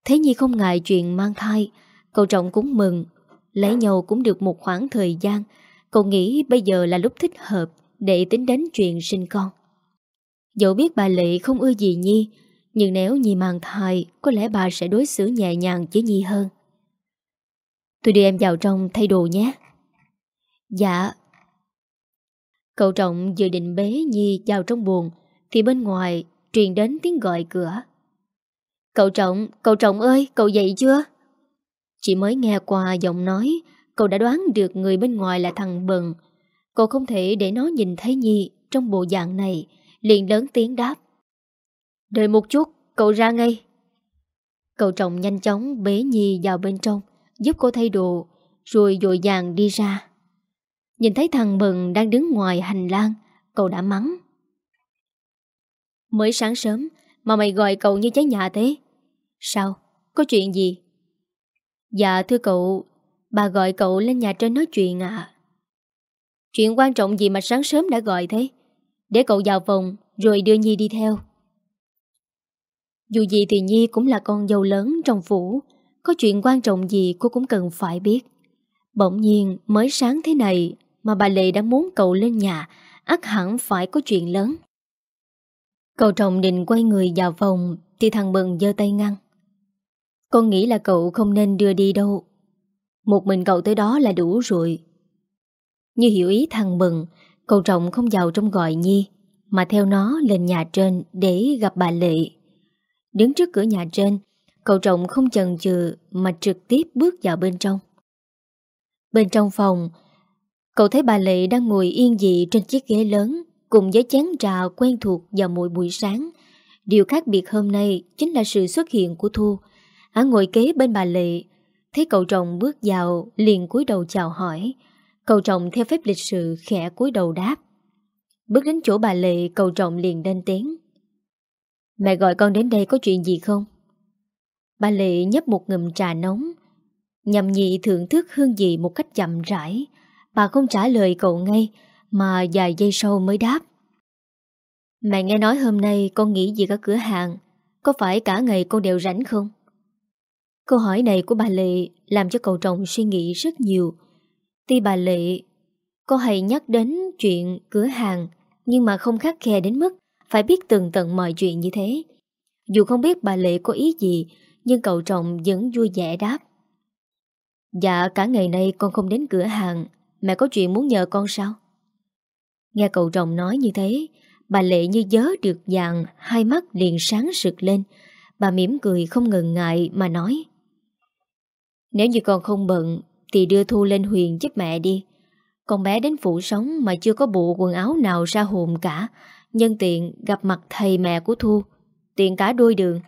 S1: Thế Nhi không ngại chuyện mang thai, cậu trọng cũng mừng. Lấy nhau cũng được một khoảng thời gian, cậu nghĩ bây giờ là lúc thích hợp để tính đến chuyện sinh con. Dẫu biết bà Lệ không ưa gì Nhi, nhưng nếu Nhi mang thai, có lẽ bà sẽ đối xử nhẹ nhàng với Nhi hơn. Tôi đưa em vào trong thay đồ nhé. Dạ. Cậu trọng vừa định bế Nhi vào trong buồn, thì bên ngoài truyền đến tiếng gọi cửa. Cậu trọng, cậu trọng ơi, cậu dậy chưa? Chỉ mới nghe qua giọng nói, cậu đã đoán được người bên ngoài là thằng Bần. Cậu không thể để nó nhìn thấy Nhi trong bộ dạng này, liền lớn tiếng đáp. Đợi một chút, cậu ra ngay. Cậu trọng nhanh chóng bế Nhi vào bên trong, giúp cô thay đồ, rồi dội dàng đi ra. Nhìn thấy thằng bần đang đứng ngoài hành lang, cậu đã mắng. Mới sáng sớm mà mày gọi cậu như cháy nhà thế. Sao? Có chuyện gì? Dạ thưa cậu, bà gọi cậu lên nhà trên nói chuyện à. Chuyện quan trọng gì mà sáng sớm đã gọi thế? Để cậu vào phòng rồi đưa Nhi đi theo. Dù gì thì Nhi cũng là con dâu lớn trong phủ, có chuyện quan trọng gì cô cũng cần phải biết. Bỗng nhiên mới sáng thế này mà bà Lệ đã muốn cậu lên nhà, ắt hẳn phải có chuyện lớn. Cậu trọng định quay người vào phòng thì thằng Bừng giơ tay ngăn. Con nghĩ là cậu không nên đưa đi đâu. Một mình cậu tới đó là đủ rồi. Như hiểu ý thằng Bừng, cậu trọng không vào trong gọi Nhi, mà theo nó lên nhà trên để gặp bà Lệ. Đứng trước cửa nhà trên, cậu trọng không chần chừ mà trực tiếp bước vào bên trong. Bên trong phòng, cậu thấy bà Lệ đang ngồi yên dị trên chiếc ghế lớn cùng với chén trà quen thuộc vào mỗi buổi sáng. Điều khác biệt hôm nay chính là sự xuất hiện của Thu. Hắn ngồi kế bên bà Lệ, thấy cậu chồng bước vào liền cúi đầu chào hỏi. Cậu chồng theo phép lịch sự khẽ cúi đầu đáp. Bước đến chỗ bà Lệ, cậu chồng liền lên tiếng. Mẹ gọi con đến đây có chuyện gì không? Bà Lệ nhấp một ngụm trà nóng, nhằm nhị thưởng thức hương vị một cách chậm rãi. Bà không trả lời cậu ngay, mà vài giây sau mới đáp. Mẹ nghe nói hôm nay con nghỉ gì ở cửa hàng, có phải cả ngày con đều rảnh không? Câu hỏi này của bà Lệ làm cho cậu chồng suy nghĩ rất nhiều. Tuy bà Lệ có hay nhắc đến chuyện cửa hàng, nhưng mà không khắc khe đến mức phải biết từng tận mọi chuyện như thế. Dù không biết bà Lệ có ý gì, nhưng cậu chồng vẫn vui vẻ đáp. Dạ cả ngày nay con không đến cửa hàng Mẹ có chuyện muốn nhờ con sao Nghe cậu chồng nói như thế, Bà Lệ như nhớ được dạng Hai mắt liền sáng sực lên Bà mỉm cười không ngần ngại mà nói nếu như con không bận, Thì đưa Thu lên huyền giúp mẹ đi. Con bé đến phủ sống Mà chưa có bộ quần áo nào ra hồn cả. Nhân tiện gặp mặt thầy mẹ của Thu, Tiện cả đôi đường.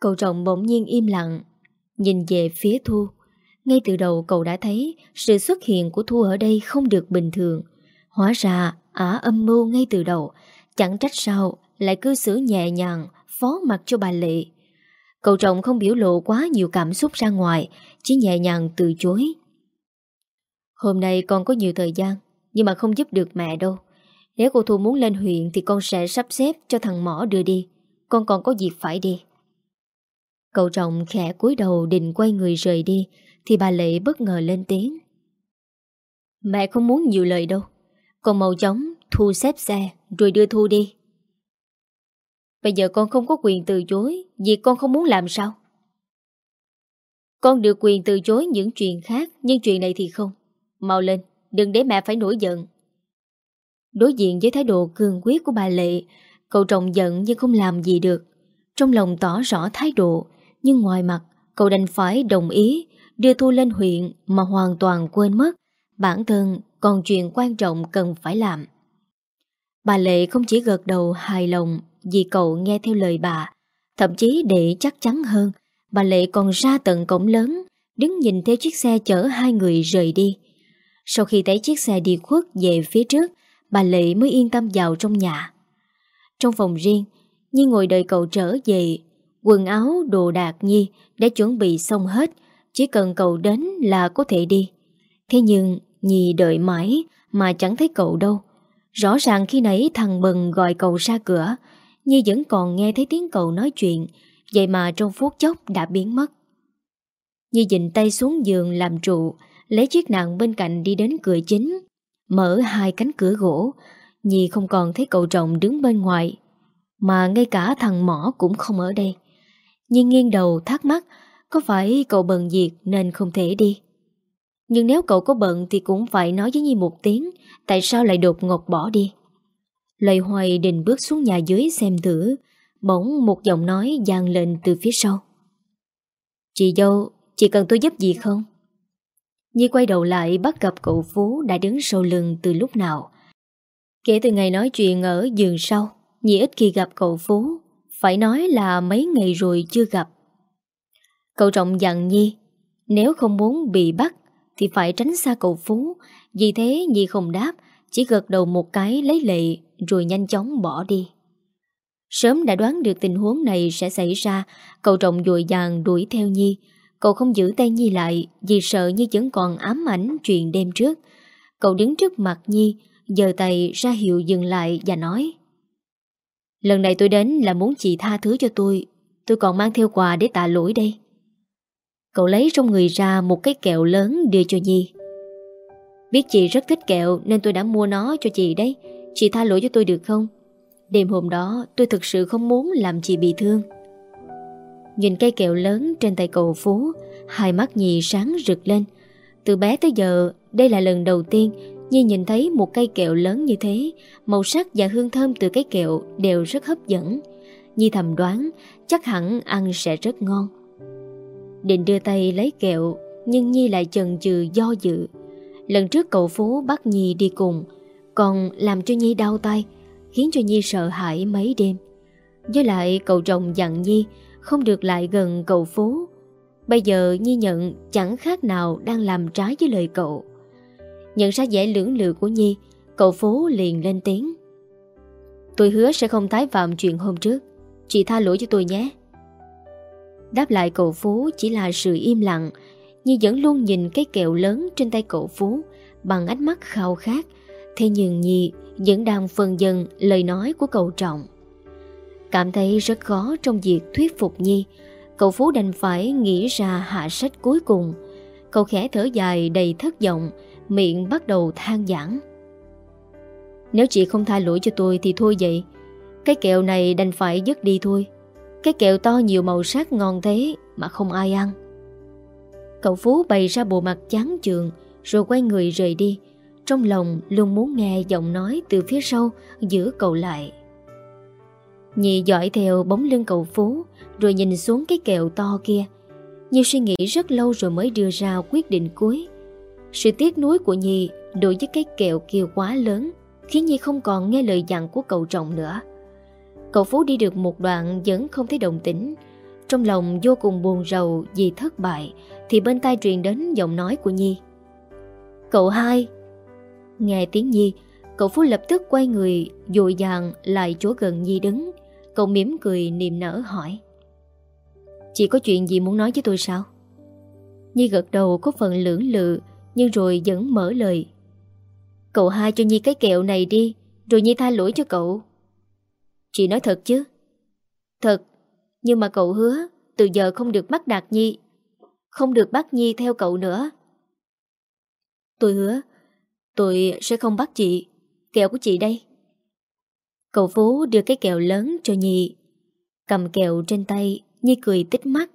S1: Cậu chồng bỗng nhiên im lặng, Nhìn về phía Thu. Ngay từ đầu cậu đã thấy Sự xuất hiện của Thu ở đây không được bình thường. Hóa ra, ả âm mưu ngay từ đầu, Chẳng trách sao Lại cư xử nhẹ nhàng, Phó mặt cho bà Lệ. Cậu chồng không biểu lộ quá nhiều cảm xúc ra ngoài, Chỉ nhẹ nhàng từ chối. Hôm nay con có nhiều thời gian, Nhưng mà không giúp được mẹ đâu. Nếu cô Thu muốn lên huyện Thì con sẽ sắp xếp cho thằng Mỏ đưa đi. Con còn có việc phải đi. Cậu trọng khẽ cúi đầu định quay người rời đi, Thì bà Lệ bất ngờ lên tiếng. Mẹ không muốn nhiều lời đâu. Con mau chóng thu xếp xe, Rồi đưa Thu đi. Bây giờ con không có quyền từ chối, Vì con không muốn làm sao? Con được quyền từ chối những chuyện khác, Nhưng chuyện này thì không. Mau lên, Đừng để mẹ phải nổi giận. Đối diện với thái độ cương quyết của bà Lệ, Cậu trọng giận nhưng không làm gì được. Trong lòng tỏ rõ thái độ, Nhưng ngoài mặt, Cậu đành phải đồng ý, Đưa Thu lên huyện Mà hoàn toàn quên mất Bản thân còn chuyện quan trọng cần phải làm. Bà Lệ không chỉ gật đầu hài lòng vì cậu nghe theo lời bà Thậm chí để chắc chắn hơn Bà Lệ còn ra tận cổng lớn Đứng nhìn theo chiếc xe chở hai người rời đi. Sau khi thấy chiếc xe đi khuất về phía trước Bà Lệ mới yên tâm vào trong nhà. Trong phòng riêng Nhi ngồi đợi cậu trở về Quần áo, đồ đạc Nhi Đã chuẩn bị xong hết Chỉ cần cậu đến là có thể đi. Thế nhưng Nhi đợi mãi Mà chẳng thấy cậu đâu. Rõ ràng khi nãy thằng Bần gọi cậu ra cửa Nhi vẫn còn nghe thấy tiếng cậu nói chuyện, Vậy mà trong phút chốc đã biến mất. Nhi dịnh tay xuống giường làm trụ, Lấy chiếc nạn bên cạnh đi đến cửa chính, Mở hai cánh cửa gỗ. Nhi không còn thấy cậu trọng đứng bên ngoài, Mà ngay cả thằng mỏ cũng không ở đây. Nhi nghiêng đầu thắc mắc, Có phải cậu bận việc nên không thể đi? Nhưng nếu cậu có bận Thì cũng phải nói với Nhi một tiếng, Tại sao lại đột ngột bỏ đi? Lời hoài định bước xuống nhà dưới xem thử Bỗng một giọng nói gian lên từ phía sau Chị dâu Chị cần tôi giúp gì không Nhi quay đầu lại bắt gặp cậu Phú đã đứng sau lưng từ lúc nào. Kể từ ngày nói chuyện ở giường sau, Nhi ít khi gặp cậu Phú, phải nói là mấy ngày rồi chưa gặp. Cậu Trọng dặn Nhi, nếu không muốn bị bắt thì phải tránh xa cậu Phú, vì thế Nhi không đáp, chỉ gật đầu một cái lấy lệ rồi nhanh chóng bỏ đi. Sớm đã đoán được tình huống này sẽ xảy ra, cậu Trọng dội dàng đuổi theo Nhi, Cậu không giữ tay Nhi lại Vì sợ Nhi vẫn còn ám ảnh chuyện đêm trước. Cậu đứng trước mặt Nhi giơ tay ra hiệu dừng lại và nói Lần này tôi đến là muốn chị tha thứ cho tôi. Tôi còn mang theo quà để tạ lỗi đây. Cậu lấy trong người ra một cái kẹo lớn đưa cho Nhi. Biết chị rất thích kẹo nên tôi đã mua nó cho chị đấy. Chị tha lỗi cho tôi được không? Đêm hôm đó, tôi thực sự không muốn làm chị bị thương. Nhìn cây kẹo lớn trên tay cậu Phú, Hai mắt Nhi sáng rực lên. Từ bé tới giờ, Đây là lần đầu tiên Nhi nhìn thấy một cây kẹo lớn như thế. Màu sắc và hương thơm từ cái kẹo Đều rất hấp dẫn. Nhi thầm đoán, Chắc hẳn ăn sẽ rất ngon. Định đưa tay lấy kẹo, Nhưng Nhi lại chần chừ do dự. Lần trước cậu Phú bắt Nhi đi cùng còn làm cho Nhi đau tay Khiến cho Nhi sợ hãi mấy đêm Với lại cậu chồng dặn Nhi không được lại gần cậu Phú. Bây giờ Nhi nhận chẳng khác nào đang làm trái với lời cậu. Nhận ra vẻ lưỡng lự của Nhi, cậu Phú liền lên tiếng. Tôi hứa sẽ không tái phạm chuyện hôm trước. Chị tha lỗi cho tôi nhé. Đáp lại cậu Phú chỉ là sự im lặng, Nhi vẫn luôn nhìn cái kẹo lớn trên tay cậu Phú bằng ánh mắt khao khát. Thế nhưng Nhi vẫn đang phân dần lời nói của cậu Trọng. Cảm thấy rất khó trong việc thuyết phục Nhi. Cậu Phú đành phải nghĩ ra hạ sách cuối cùng. Cậu khẽ thở dài đầy thất vọng, Miệng bắt đầu than giảng. Nếu chị không tha lỗi cho tôi thì thôi vậy. Cái kẹo này đành phải dứt đi thôi. Cái kẹo to nhiều màu sắc ngon thế Mà không ai ăn. Cậu Phú bày ra bộ mặt chán chường, Rồi quay người rời đi. Trong lòng luôn muốn nghe giọng nói từ phía sau, Giữ cậu lại. Nhi dõi theo bóng lưng cậu Phú, Rồi nhìn xuống cái kẹo to kia. Nhi suy nghĩ rất lâu rồi mới đưa ra quyết định cuối. Sự tiếc nuối của Nhi đối với cái kẹo kia quá lớn, Khiến Nhi không còn nghe lời dặn của cậu trọng nữa. Cậu Phú đi được một đoạn vẫn không thấy đồng tĩnh. Trong lòng vô cùng buồn rầu vì thất bại, Thì bên tai truyền đến giọng nói của Nhi Cậu hai Nghe tiếng Nhi, Cậu Phú lập tức quay người, Dội dàng lại chỗ gần Nhi đứng. Cậu mỉm cười niềm nở hỏi. Chị có chuyện gì muốn nói với tôi sao? Nhi gật đầu có phần lưỡng lự, Nhưng rồi vẫn mở lời. Cậu hai cho Nhi cái kẹo này đi, Rồi Nhi tha lỗi cho cậu. Chị nói thật chứ? Thật, Nhưng mà cậu hứa, Từ giờ không được bắt Đạt Nhi. Không được bắt Nhi theo cậu nữa. Tôi hứa Tôi sẽ không bắt chị. Kẹo của chị đây. Cậu Phú đưa cái kẹo lớn cho Nhi. Cầm kẹo trên tay, Nhi cười tích mắt.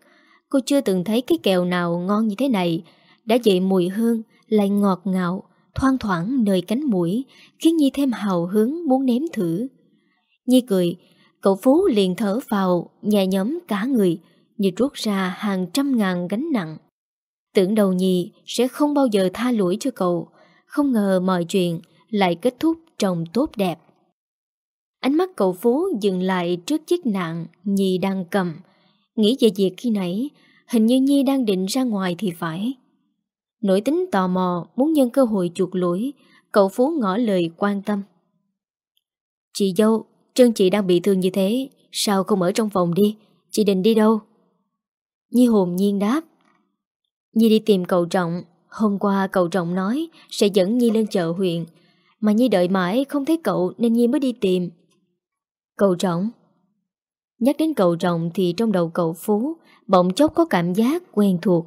S1: Cô chưa từng thấy cái kẹo nào ngon như thế này. Đã dậy mùi hương, Lại ngọt ngào, Thoang thoảng nơi cánh mũi, Khiến Nhi thêm hào hứng muốn nếm thử. Nhi cười, Cậu Phú liền thở vào, Nhẹ nhóm cả người, Như rút ra hàng trăm ngàn gánh nặng. Tưởng đầu Nhi sẽ không bao giờ tha lỗi cho cậu. Không ngờ mọi chuyện Lại kết thúc trong tốt đẹp. Ánh mắt cậu Phú dừng lại trước chiếc nạn Nhi đang cầm. Nghĩ về việc khi nãy, Hình như Nhi đang định ra ngoài thì phải. Nổi tính tò mò, Muốn nhân cơ hội chuột lũi Cậu Phú ngỏ lời quan tâm. Chị dâu Chân chị đang bị thương như thế, Sao không ở trong phòng đi? Chị định đi đâu? Nhi hồn nhiên đáp. Nhi đi tìm cậu Trọng Hôm qua cậu Trọng nói Sẽ dẫn Nhi lên chợ huyện, Mà Nhi đợi mãi không thấy cậu Nên Nhi mới đi tìm. Cậu Trọng, Nhắc đến cậu Trọng thì trong đầu cậu Phú Bỗng chốc có cảm giác quen thuộc.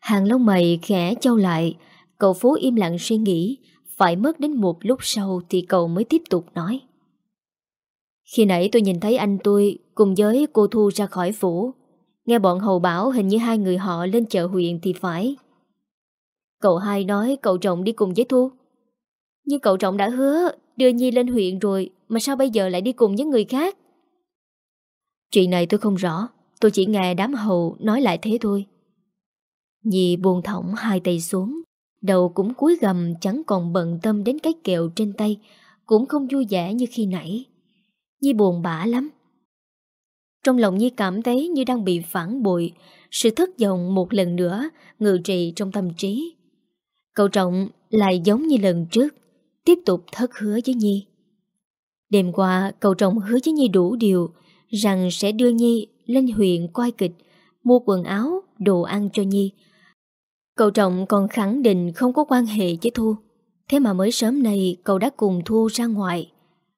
S1: Hàng lông mày khẽ trao lại, Cậu Phú im lặng suy nghĩ, Phải mất đến một lúc sau Thì cậu mới tiếp tục nói. Khi nãy tôi nhìn thấy anh tôi Cùng với cô Thu ra khỏi phủ, Nghe bọn hầu bảo hình như hai người họ Lên chợ huyện thì phải. Cậu hai nói cậu Trọng đi cùng với Thu. Nhưng cậu Trọng đã hứa Đưa Nhi lên huyện rồi Mà sao bây giờ lại đi cùng với người khác? Chuyện này tôi không rõ, Tôi chỉ nghe đám hầu nói lại thế thôi. Nhi buồn thỏng hai tay xuống, Đầu cũng cúi gầm chẳng còn bận tâm đến cái kẹo trên tay, Cũng không vui vẻ như khi nãy. Nhi buồn bã lắm. Trong lòng Nhi cảm thấy như đang bị phản bội, Sự thất vọng một lần nữa Ngự trị trong tâm trí. Cậu Trọng lại giống như lần trước Tiếp tục thất hứa với Nhi. Đêm qua cậu Trọng hứa với Nhi đủ điều Rằng sẽ đưa Nhi lên huyện coi kịch Mua quần áo, đồ ăn cho Nhi. Cậu Trọng còn khẳng định không có quan hệ với Thu. Thế mà mới sớm này cậu đã cùng Thu ra ngoài.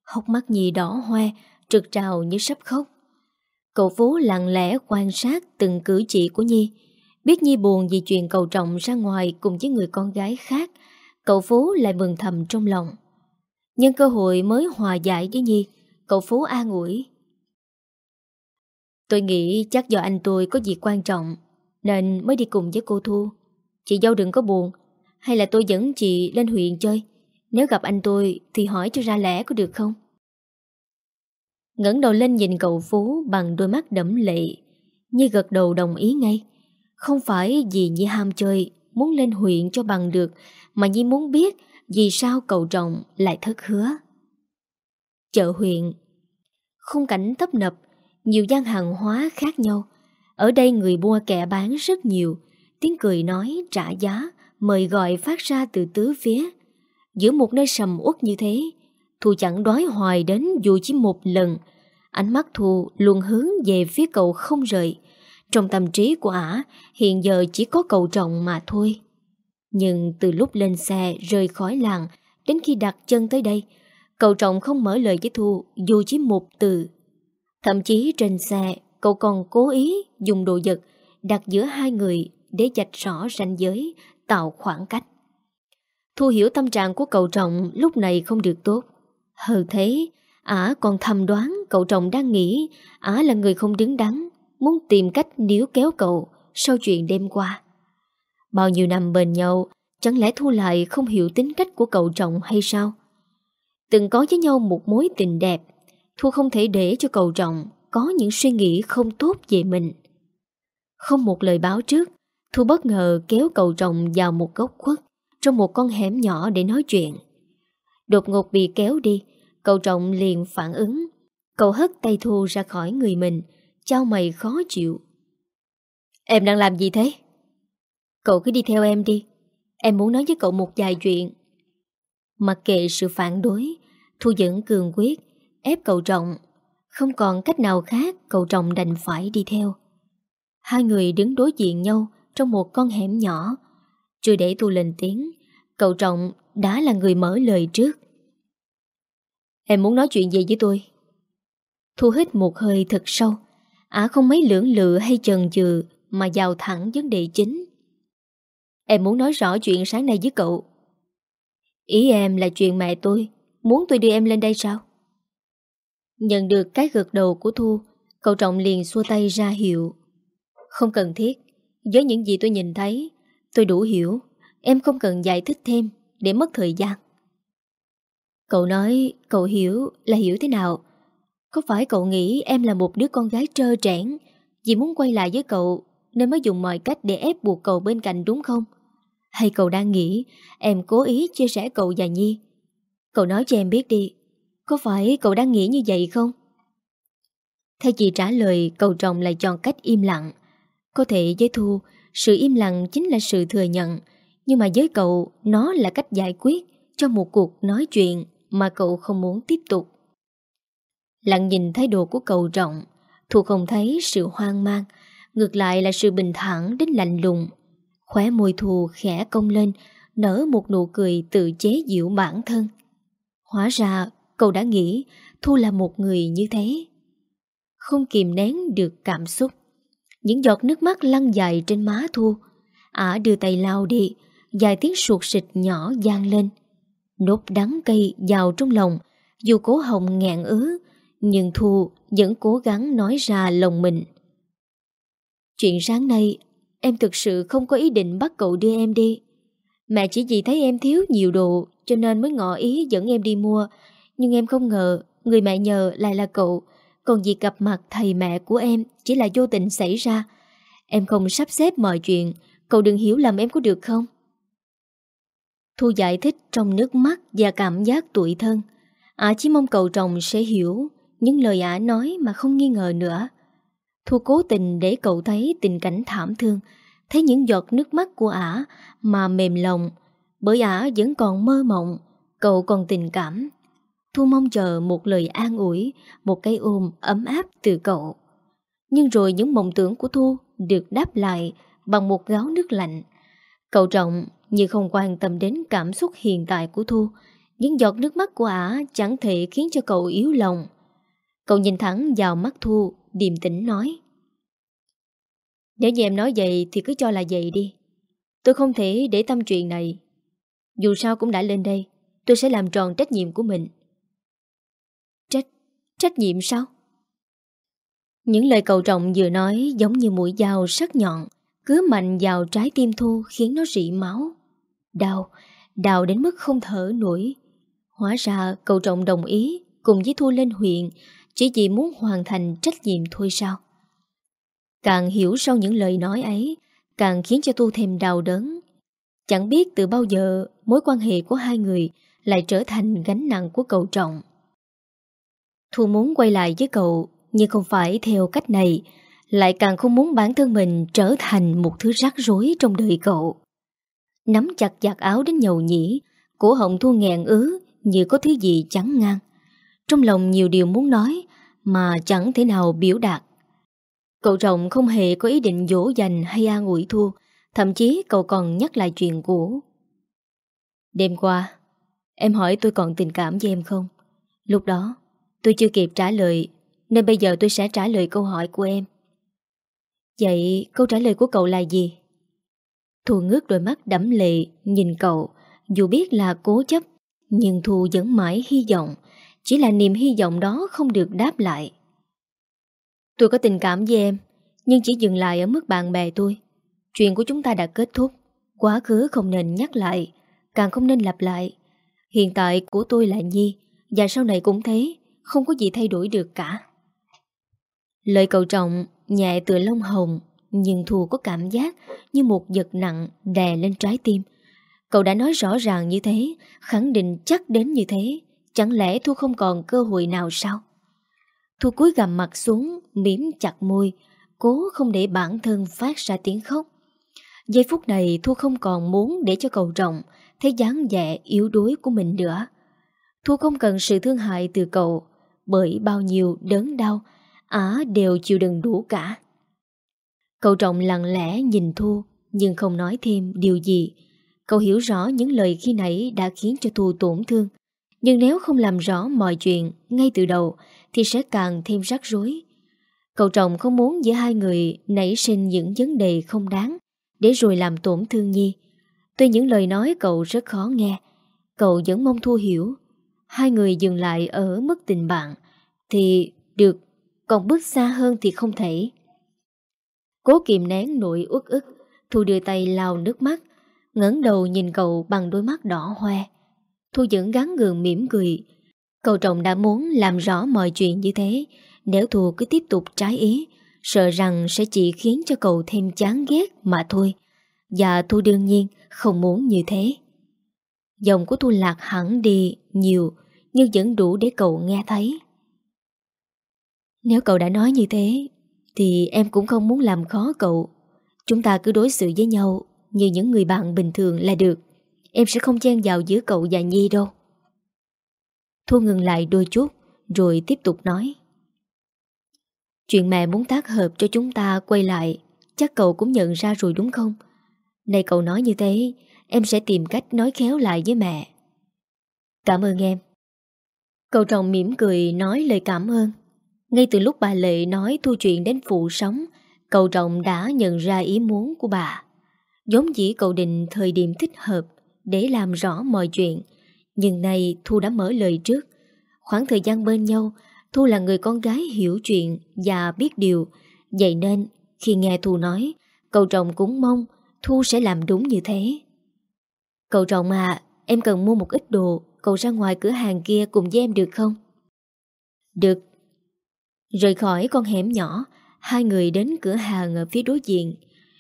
S1: Hốc mắt Nhi đỏ hoe Trực trào như sắp khóc. Cậu Phú lặng lẽ quan sát từng cử chỉ của Nhi. Biết Nhi buồn vì chuyện cậu Trọng ra ngoài cùng với người con gái khác, Cậu Phú lại mừng thầm trong lòng. Nhân cơ hội mới hòa giải với Nhi, Cậu Phú an ủi. Tôi nghĩ chắc do anh tôi có việc quan trọng, Nên mới đi cùng với cô Thu. Chị dâu đừng có buồn, Hay là tôi dẫn chị lên huyện chơi. Nếu gặp anh tôi thì hỏi cho ra lẽ có được không? Ngẩng đầu lên nhìn cậu Phú Bằng đôi mắt đẫm lệ. Nhi gật đầu đồng ý ngay. Không phải vì Nhi ham chơi Muốn lên huyện cho bằng được, Mà Nhi muốn biết Vì sao cậu trọng lại thất hứa. Chợ huyện, Khung cảnh tấp nập, Nhiều gian hàng hóa khác nhau. Ở đây người mua kẻ bán rất nhiều. Tiếng cười nói trả giá, Mời gọi phát ra từ tứ phía. Giữa một nơi sầm uất như thế, Thu chẳng đói hoài đến dù chỉ một lần. Ánh mắt Thu luôn hướng về phía cậu không rời. Trong tâm trí của ả Hiện giờ chỉ có cậu trọng mà thôi Nhưng từ lúc lên xe rời khỏi làng Đến khi đặt chân tới đây Cậu trọng không mở lời với Thu Dù chỉ một từ Thậm chí trên xe Cậu còn cố ý dùng đồ vật Đặt giữa hai người để dạch rõ ranh giới, tạo khoảng cách. Thu hiểu tâm trạng của cậu trọng lúc này không được tốt. Hơn thế, ả còn thầm đoán cậu trọng đang nghĩ ả là người không đứng đắn, muốn tìm cách níu kéo cậu sau chuyện đêm qua. Bao nhiêu năm bên nhau, chẳng lẽ Thu lại không hiểu tính cách của cậu trọng hay sao? Từng có với nhau một mối tình đẹp, Thu không thể để cho cậu trọng có những suy nghĩ không tốt về mình. Không một lời báo trước, Thu bất ngờ kéo cậu chồng vào một góc khuất trong một con hẻm nhỏ để nói chuyện. Đột ngột bị kéo đi, cậu trọng liền phản ứng. Cậu hất tay Thu ra khỏi người mình, trao mày khó chịu. Em đang làm gì thế? Cậu cứ đi theo em đi, em muốn nói với cậu một vài chuyện. Mặc kệ sự phản đối, Thu dẫn cường quyết, ép cậu trọng. Không còn cách nào khác, cậu trọng đành phải đi theo. Hai người đứng đối diện nhau, trong một con hẻm nhỏ. Chưa để Thu lên tiếng, cậu Trọng đã là người mở lời trước. Em muốn nói chuyện gì với tôi? Thu hít một hơi thật sâu. Ả không mấy lưỡng lự hay chần chừ mà vào thẳng vấn đề chính. Em muốn nói rõ chuyện sáng nay với cậu. Ý em là chuyện mẹ tôi. Muốn tôi đưa em lên đây sao? Nhận được cái gật đầu của Thu, cậu Trọng liền xua tay ra hiệu. Không cần thiết. Với những gì tôi nhìn thấy, tôi đủ hiểu. Em không cần giải thích thêm để mất thời gian. Cậu nói cậu hiểu là hiểu thế nào? Có phải cậu nghĩ em là một đứa con gái trơ trẽn vì muốn quay lại với cậu nên mới dùng mọi cách để ép buộc cậu bên cạnh đúng không? Hay cậu đang nghĩ em cố ý chia sẻ cậu và Nhi? Cậu nói cho em biết đi, có phải cậu đang nghĩ như vậy không? Thay chị trả lời, cậu chồng lại chọn cách im lặng. Có thể với Thu, sự im lặng chính là sự thừa nhận, nhưng mà với cậu, nó là cách giải quyết cho một cuộc nói chuyện mà cậu không muốn tiếp tục. Lặng nhìn thái độ của cậu rộng, Thu không thấy sự hoang mang, ngược lại là sự bình thản đến lạnh lùng. Khóe môi Thu khẽ cong lên, nở một nụ cười tự chế giễu bản thân. Hóa ra cậu đã nghĩ Thu là một người như thế. Không kìm nén được cảm xúc. Những giọt nước mắt lăn dài trên má Thu. Ả đưa tay lao đi, dài tiếng sụt sịt nhỏ gian lên. Nốt đắng cây vào trong lòng, dù cố hồng ngẹn ứ, nhưng Thu vẫn cố gắng nói ra lòng mình. Chuyện sáng nay, em thực sự không có ý định bắt cậu đưa em đi. Mẹ chỉ vì thấy em thiếu nhiều đồ cho nên mới ngỏ ý dẫn em đi mua. Nhưng em không ngờ người mẹ nhờ lại là cậu. Còn việc gặp mặt thầy mẹ của em chỉ là vô tình xảy ra. Em không sắp xếp mọi chuyện, cậu đừng hiểu lầm em có được không? Thu giải thích trong nước mắt và cảm giác tuổi thân. À, chỉ mong cậu chồng sẽ hiểu những lời Ả nói mà không nghi ngờ nữa. Thu cố tình để cậu thấy tình cảnh thảm thương, thấy những giọt nước mắt của Ả mà mềm lòng, bởi Ả vẫn còn mơ mộng, cậu còn tình cảm. Thu mong chờ một lời an ủi, một cái ôm ấm áp từ cậu. Nhưng rồi những mộng tưởng của Thu được đáp lại bằng một gáo nước lạnh. Cậu trọng như không quan tâm đến cảm xúc hiện tại của Thu. Những giọt nước mắt của ả chẳng thể khiến cho cậu yếu lòng. Cậu nhìn thẳng vào mắt Thu, điềm tĩnh nói. Nếu như em nói vậy thì cứ cho là vậy đi. Tôi không thể để tâm chuyện này. Dù sao cũng đã lên đây, tôi sẽ làm tròn trách nhiệm của mình. Trách? Trách nhiệm sao? Những lời cầu trọng vừa nói giống như mũi dao sắc nhọn, cứ mạnh vào trái tim Thu khiến nó rỉ máu. Đau, đau đến mức không thở nổi. Hóa ra cậu trọng đồng ý cùng với Thu lên huyện chỉ vì muốn hoàn thành trách nhiệm thôi sao. Càng hiểu sau những lời nói ấy, càng khiến cho Thu thêm đau đớn. Chẳng biết từ bao giờ mối quan hệ của hai người lại trở thành gánh nặng của cậu trọng. Thu muốn quay lại với cậu, nhưng không phải theo cách này, lại càng không muốn bản thân mình trở thành một thứ rắc rối trong đời cậu. Nắm chặt giặt áo đến nhầu nhĩ Cổ họng thu nghẹn ứ Như có thứ gì chắn ngang trong lòng nhiều điều muốn nói Mà chẳng thể nào biểu đạt. Cậu rộng không hề có ý định dỗ dành hay an ủi thua, Thậm chí cậu còn nhắc lại chuyện cũ. Đêm qua Em hỏi tôi còn tình cảm với em không? Lúc đó Tôi chưa kịp trả lời Nên bây giờ tôi sẽ trả lời câu hỏi của em. Vậy câu trả lời của cậu là gì? Thu ngước đôi mắt đẫm lệ nhìn cậu, dù biết là cố chấp, nhưng Thu vẫn mãi hy vọng, chỉ là niềm hy vọng đó không được đáp lại. Tôi có tình cảm với em, nhưng chỉ dừng lại ở mức bạn bè tôi. Chuyện của chúng ta đã kết thúc, quá khứ không nên nhắc lại, càng không nên lặp lại. Hiện tại của tôi là Nhi, và sau này cũng thế, không có gì thay đổi được cả. Lời cầu trọng nhẹ từ lông hồng nhưng thù có cảm giác như một giật nặng đè lên trái tim. Cậu đã nói rõ ràng như thế, khẳng định chắc đến như thế. Chẳng lẽ Thu không còn cơ hội nào sao? Thu cúi gầm mặt xuống, mỉm chặt môi, cố không để bản thân phát ra tiếng khóc. Giây phút này Thu không còn muốn để cho cậu rộng, thấy dáng vẻ yếu đuối của mình nữa. Thu không cần sự thương hại từ cậu, bởi bao nhiêu đớn đau, Á đều chịu đựng đủ cả. Cậu trọng lặng lẽ nhìn Thu Nhưng không nói thêm điều gì Cậu hiểu rõ những lời khi nãy đã khiến cho Thu tổn thương nhưng nếu không làm rõ mọi chuyện ngay từ đầu thì sẽ càng thêm rắc rối. Cậu chồng không muốn giữa hai người nảy sinh những vấn đề không đáng để rồi làm tổn thương Nhi. Tuy những lời nói cậu rất khó nghe, cậu vẫn mong Thu hiểu. Hai người dừng lại ở mức tình bạn thì được, còn bước xa hơn thì không thể. Cố kìm nén nỗi uất ức, Thu đưa tay lau nước mắt, ngẩng đầu nhìn cậu bằng đôi mắt đỏ hoe. Thu vẫn gắn gường mỉm cười. Cậu chồng đã muốn làm rõ mọi chuyện như thế, nếu Thu cứ tiếp tục trái ý, sợ rằng sẽ chỉ khiến cho cậu thêm chán ghét mà thôi. Và Thu đương nhiên không muốn như thế. Giọng của Thu lạc hẳn đi nhiều, nhưng vẫn đủ để cậu nghe thấy. Nếu cậu đã nói như thế, thì em cũng không muốn làm khó cậu. Chúng ta cứ đối xử với nhau như những người bạn bình thường là được. Em sẽ không chen vào giữa cậu và Nhi đâu. Thu ngừng lại đôi chút, rồi tiếp tục nói. Chuyện mẹ muốn tác hợp cho chúng ta quay lại, chắc cậu cũng nhận ra rồi đúng không? Này cậu nói như thế, em sẽ tìm cách nói khéo lại với mẹ. Cảm ơn em. Cậu chồng mỉm cười nói lời cảm ơn. Ngay từ lúc bà Lệ nói thu chuyện đến phụ sống, cậu chồng đã nhận ra ý muốn của bà. Giống dĩ cậu định thời điểm thích hợp để làm rõ mọi chuyện, nhưng nay Thu đã mở lời trước. Khoảng thời gian bên nhau, Thu là người con gái hiểu chuyện và biết điều, vậy nên khi nghe Thu nói, cậu chồng cũng mong Thu sẽ làm đúng như thế. Cậu chồng à, em cần mua một ít đồ, cậu ra ngoài cửa hàng kia cùng với em được không? Được. Rời khỏi con hẻm nhỏ, hai người đến cửa hàng ở phía đối diện.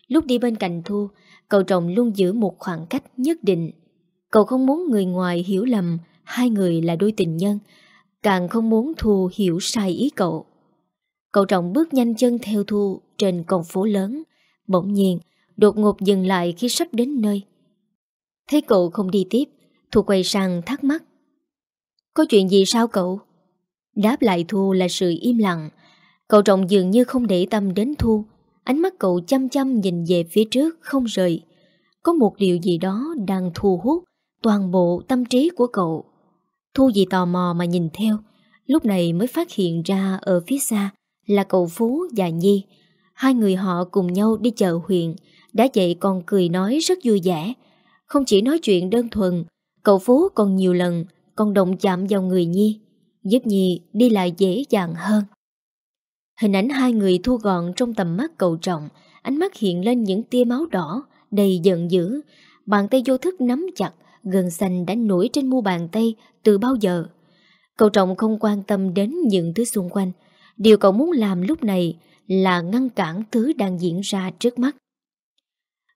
S1: Lúc đi bên cạnh Thu, cậu chồng luôn giữ một khoảng cách nhất định. Cậu không muốn người ngoài hiểu lầm hai người là đôi tình nhân, càng không muốn Thu hiểu sai ý cậu. Cậu trọng bước nhanh chân theo Thu trên con phố lớn, bỗng nhiên đột ngột dừng lại khi sắp đến nơi. Thấy cậu không đi tiếp, Thu quay sang thắc mắc. Có chuyện gì sao cậu? Đáp lại Thu là sự im lặng. Cậu trọng dường như không để tâm đến Thu, ánh mắt cậu chăm chăm nhìn về phía trước không rời. Có một điều gì đó đang thu hút toàn bộ tâm trí của cậu. Thu vì tò mò mà nhìn theo, lúc này mới phát hiện ra ở phía xa là cậu Phú và Nhi. Hai người họ cùng nhau đi chợ huyện, đã vậy còn cười nói rất vui vẻ. Không chỉ nói chuyện đơn thuần, cậu Phú còn nhiều lần còn động chạm vào người Nhi, giúp Nhi đi lại dễ dàng hơn. Hình ảnh hai người thu gọn trong tầm mắt cầu trọng, ánh mắt hiện lên những tia máu đỏ, đầy giận dữ, bàn tay vô thức nắm chặt, gần xanh đã nổi trên mu bàn tay từ bao giờ. Cậu trọng không quan tâm đến những thứ xung quanh, điều cậu muốn làm lúc này là ngăn cản thứ đang diễn ra trước mắt.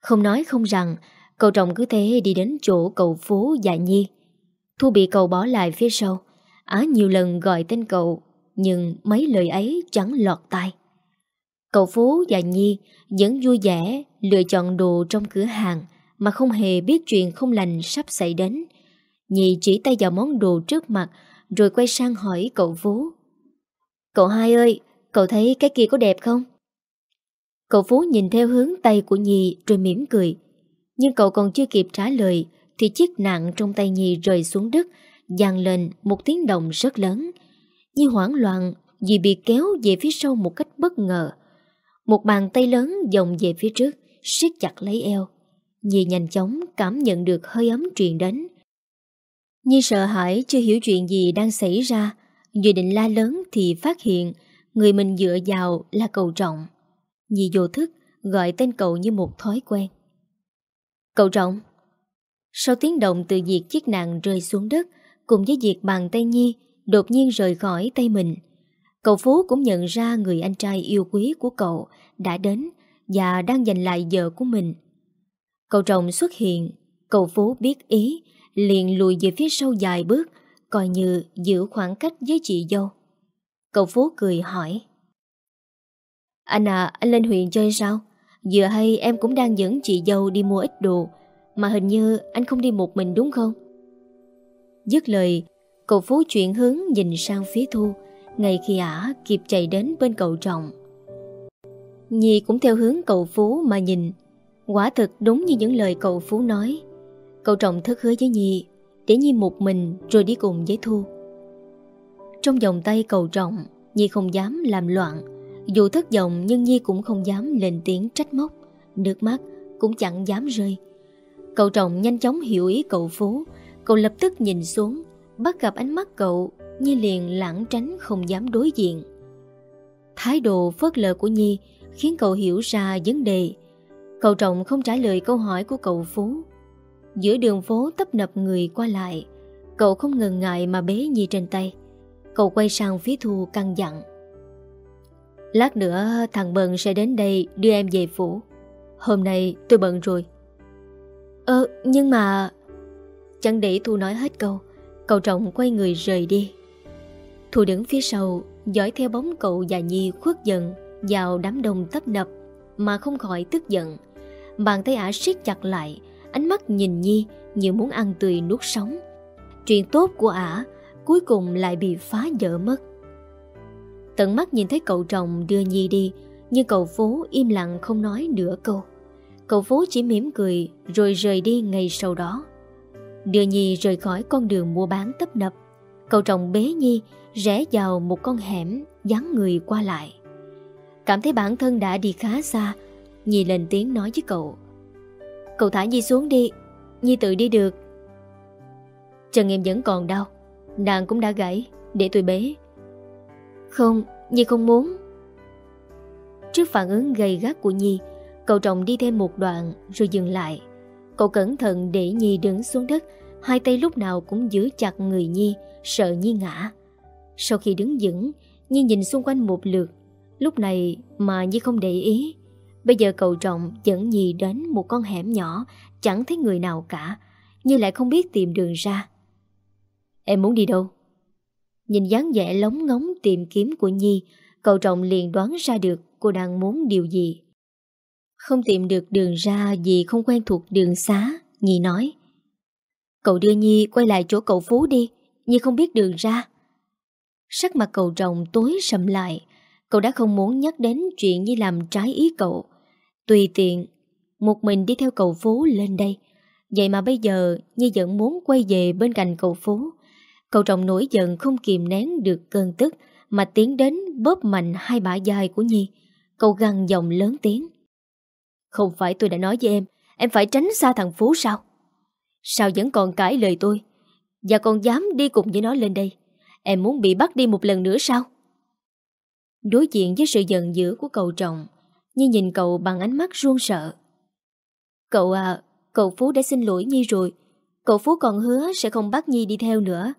S1: Không nói không rằng, cậu trọng cứ thế đi đến chỗ cậu phố dạ nhi. Thu bị cậu bỏ lại phía sau, Á nhiều lần gọi tên cậu, nhưng mấy lời ấy chẳng lọt tai. Cậu Phú và Nhi vẫn vui vẻ lựa chọn đồ trong cửa hàng mà không hề biết chuyện không lành sắp xảy đến. Nhi chỉ tay vào món đồ trước mặt rồi quay sang hỏi cậu Phú. Cậu hai ơi, cậu thấy cái kia có đẹp không? Cậu Phú nhìn theo hướng tay của Nhi rồi mỉm cười. Nhưng cậu còn chưa kịp trả lời thì chiếc nặng trong tay Nhi rơi xuống đất dàn lên một tiếng động rất lớn. Nhi hoảng loạn vì bị kéo về phía sau một cách bất ngờ. Một bàn tay lớn dòng về phía trước, siết chặt lấy eo. Nhi nhanh chóng cảm nhận được hơi ấm truyền đến. Nhi sợ hãi chưa hiểu chuyện gì đang xảy ra. Vừa định la lớn thì phát hiện người mình dựa vào là cậu trọng. Nhi vô thức gọi tên cậu như một thói quen. Cậu trọng. Sau tiếng động từ việc chiếc nạn rơi xuống đất cùng với việc bàn tay Nhi đột nhiên rời khỏi tay mình. Cậu Phú cũng nhận ra người anh trai yêu quý của cậu đã đến và đang giành lại vợ của mình. Cậu chồng xuất hiện, cậu Phú biết ý, liền lùi về phía sau dài bước, coi như giữ khoảng cách với chị dâu. Cậu Phú cười hỏi. Anh à, anh lên huyện chơi sao? Vừa hay em cũng đang dẫn chị dâu đi mua ít đồ, mà hình như anh không đi một mình đúng không? Dứt lời, cậu Phú chuyển hướng nhìn sang phía Thu, ngay khi ả kịp chạy đến bên cậu trọng. Nhi cũng theo hướng cậu Phú mà nhìn, Quả thực đúng như những lời cậu Phú nói. Cậu trọng thất hứa với Nhi Để Nhi một mình rồi đi cùng với Thu. Trong vòng tay cậu trọng Nhi không dám làm loạn. Dù thất vọng nhưng Nhi cũng không dám lên tiếng trách móc. Nước mắt cũng chẳng dám rơi. Cậu trọng nhanh chóng hiểu ý cậu Phú. Cậu lập tức nhìn xuống Bắt gặp ánh mắt cậu Nhi liền lãng tránh không dám đối diện. Thái độ phớt lờ của Nhi Khiến cậu hiểu ra vấn đề. Cậu trọng không trả lời câu hỏi của cậu Phú. Giữa đường phố tấp nập người qua lại, Cậu không ngần ngại mà bế Nhi trên tay. Cậu quay sang phía Thu căng dặn. Lát nữa thằng Bần sẽ đến đây đưa em về phủ. Hôm nay tôi bận rồi. Ờ nhưng mà Chẳng để Thu nói hết câu Cậu trọng quay người rời đi. Thù đứng phía sau, Dõi theo bóng cậu và Nhi khuất dần Vào đám đông tấp nập Mà không khỏi tức giận. Bàn tay ả siết chặt lại, Ánh mắt nhìn Nhi như muốn ăn tươi nuốt sống. Chuyện tốt của ả Cuối cùng lại bị phá vỡ mất. Tận mắt nhìn thấy cậu chồng đưa Nhi đi, Nhưng cậu phố im lặng không nói nửa câu. Cậu phố chỉ mỉm cười Rồi rời đi ngay sau đó. Đưa Nhi rời khỏi con đường mua bán tấp nập. Cậu chồng bế Nhi Rẽ vào một con hẻm dán người qua lại. Cảm thấy bản thân đã đi khá xa Nhi lên tiếng nói với cậu. Cậu thả Nhi xuống đi Nhi tự đi được. Chân em vẫn còn đau Nàng cũng đã gãy Để tôi bế. Không, Nhi không muốn. Trước phản ứng gầy gắt của Nhi Cậu chồng đi thêm một đoạn rồi dừng lại. Cậu cẩn thận để Nhi đứng xuống đất, Hai tay lúc nào cũng giữ chặt người Nhi, Sợ Nhi ngã. Sau khi đứng vững, Nhi nhìn xung quanh một lượt. Lúc này mà Nhi không để ý, Bây giờ cậu trọng dẫn Nhi đến một con hẻm nhỏ, Chẳng thấy người nào cả. Nhi lại không biết tìm đường ra. Em muốn đi đâu? Nhìn dáng vẻ lóng ngóng tìm kiếm của Nhi, Cậu trọng liền đoán ra được cô đang muốn điều gì. Không tìm được đường ra vì không quen thuộc đường xá, Nhi nói. Cậu đưa Nhi quay lại chỗ cậu Phú đi, Nhi không biết đường ra. Sắc mặt cậu rồng tối sầm lại, Cậu đã không muốn nhắc đến chuyện Nhi làm trái ý cậu. Tùy tiện, Một mình đi theo cậu Phú lên đây. Vậy mà bây giờ, Nhi vẫn muốn quay về bên cạnh cậu Phú. Cậu rồng nổi giận không kìm nén được cơn tức Mà tiến đến bóp mạnh hai bả dài của Nhi. Cậu gằn giọng lớn tiếng. Không phải tôi đã nói với em Em phải tránh xa thằng Phú sao? Sao vẫn còn cãi lời tôi? Và còn dám đi cùng với nó lên đây? Em muốn bị bắt đi một lần nữa sao? Đối diện với sự giận dữ của cậu trọng, Nhi nhìn cậu bằng ánh mắt ruông sợ. Cậu à Cậu Phú đã xin lỗi Nhi rồi. Cậu Phú còn hứa sẽ không bắt Nhi đi theo nữa.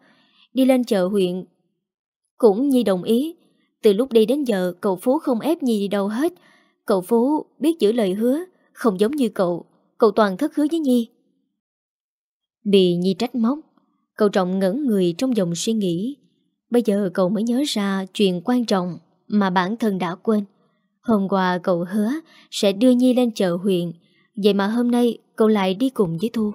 S1: Đi lên chợ huyện. Cũng Nhi đồng ý. Từ lúc đi đến giờ, cậu Phú không ép Nhi đi đâu hết. Cậu Phú biết giữ lời hứa Không giống như cậu Cậu toàn thất hứa với Nhi Bị Nhi trách móc Cậu trọng ngẩn người trong dòng suy nghĩ Bây giờ cậu mới nhớ ra chuyện quan trọng mà bản thân đã quên. Hôm qua cậu hứa sẽ đưa Nhi lên chợ huyện, vậy mà hôm nay cậu lại đi cùng với Thu.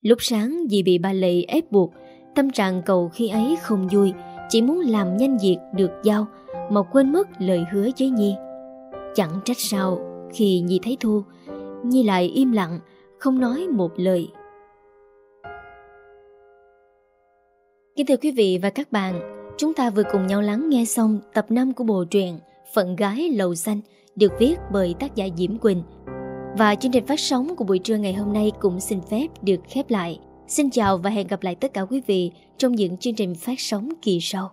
S1: Lúc sáng vì bị bà Lệ ép buộc, tâm trạng cậu khi ấy không vui, chỉ muốn làm nhanh việc được giao mà quên mất lời hứa với Nhi. Chẳng trách sao khi Nhi thấy Thu, Nhi lại im lặng, không nói một lời. Kính thưa quý vị và các bạn, chúng ta vừa cùng nhau lắng nghe xong tập 5 của bộ truyện Phận Gái Lầu Xanh được viết bởi tác giả Diễm Quỳnh. Và chương trình phát sóng của buổi trưa ngày hôm nay cũng xin phép được khép lại. Xin chào và hẹn gặp lại tất cả quý vị trong những chương trình phát sóng kỳ sau.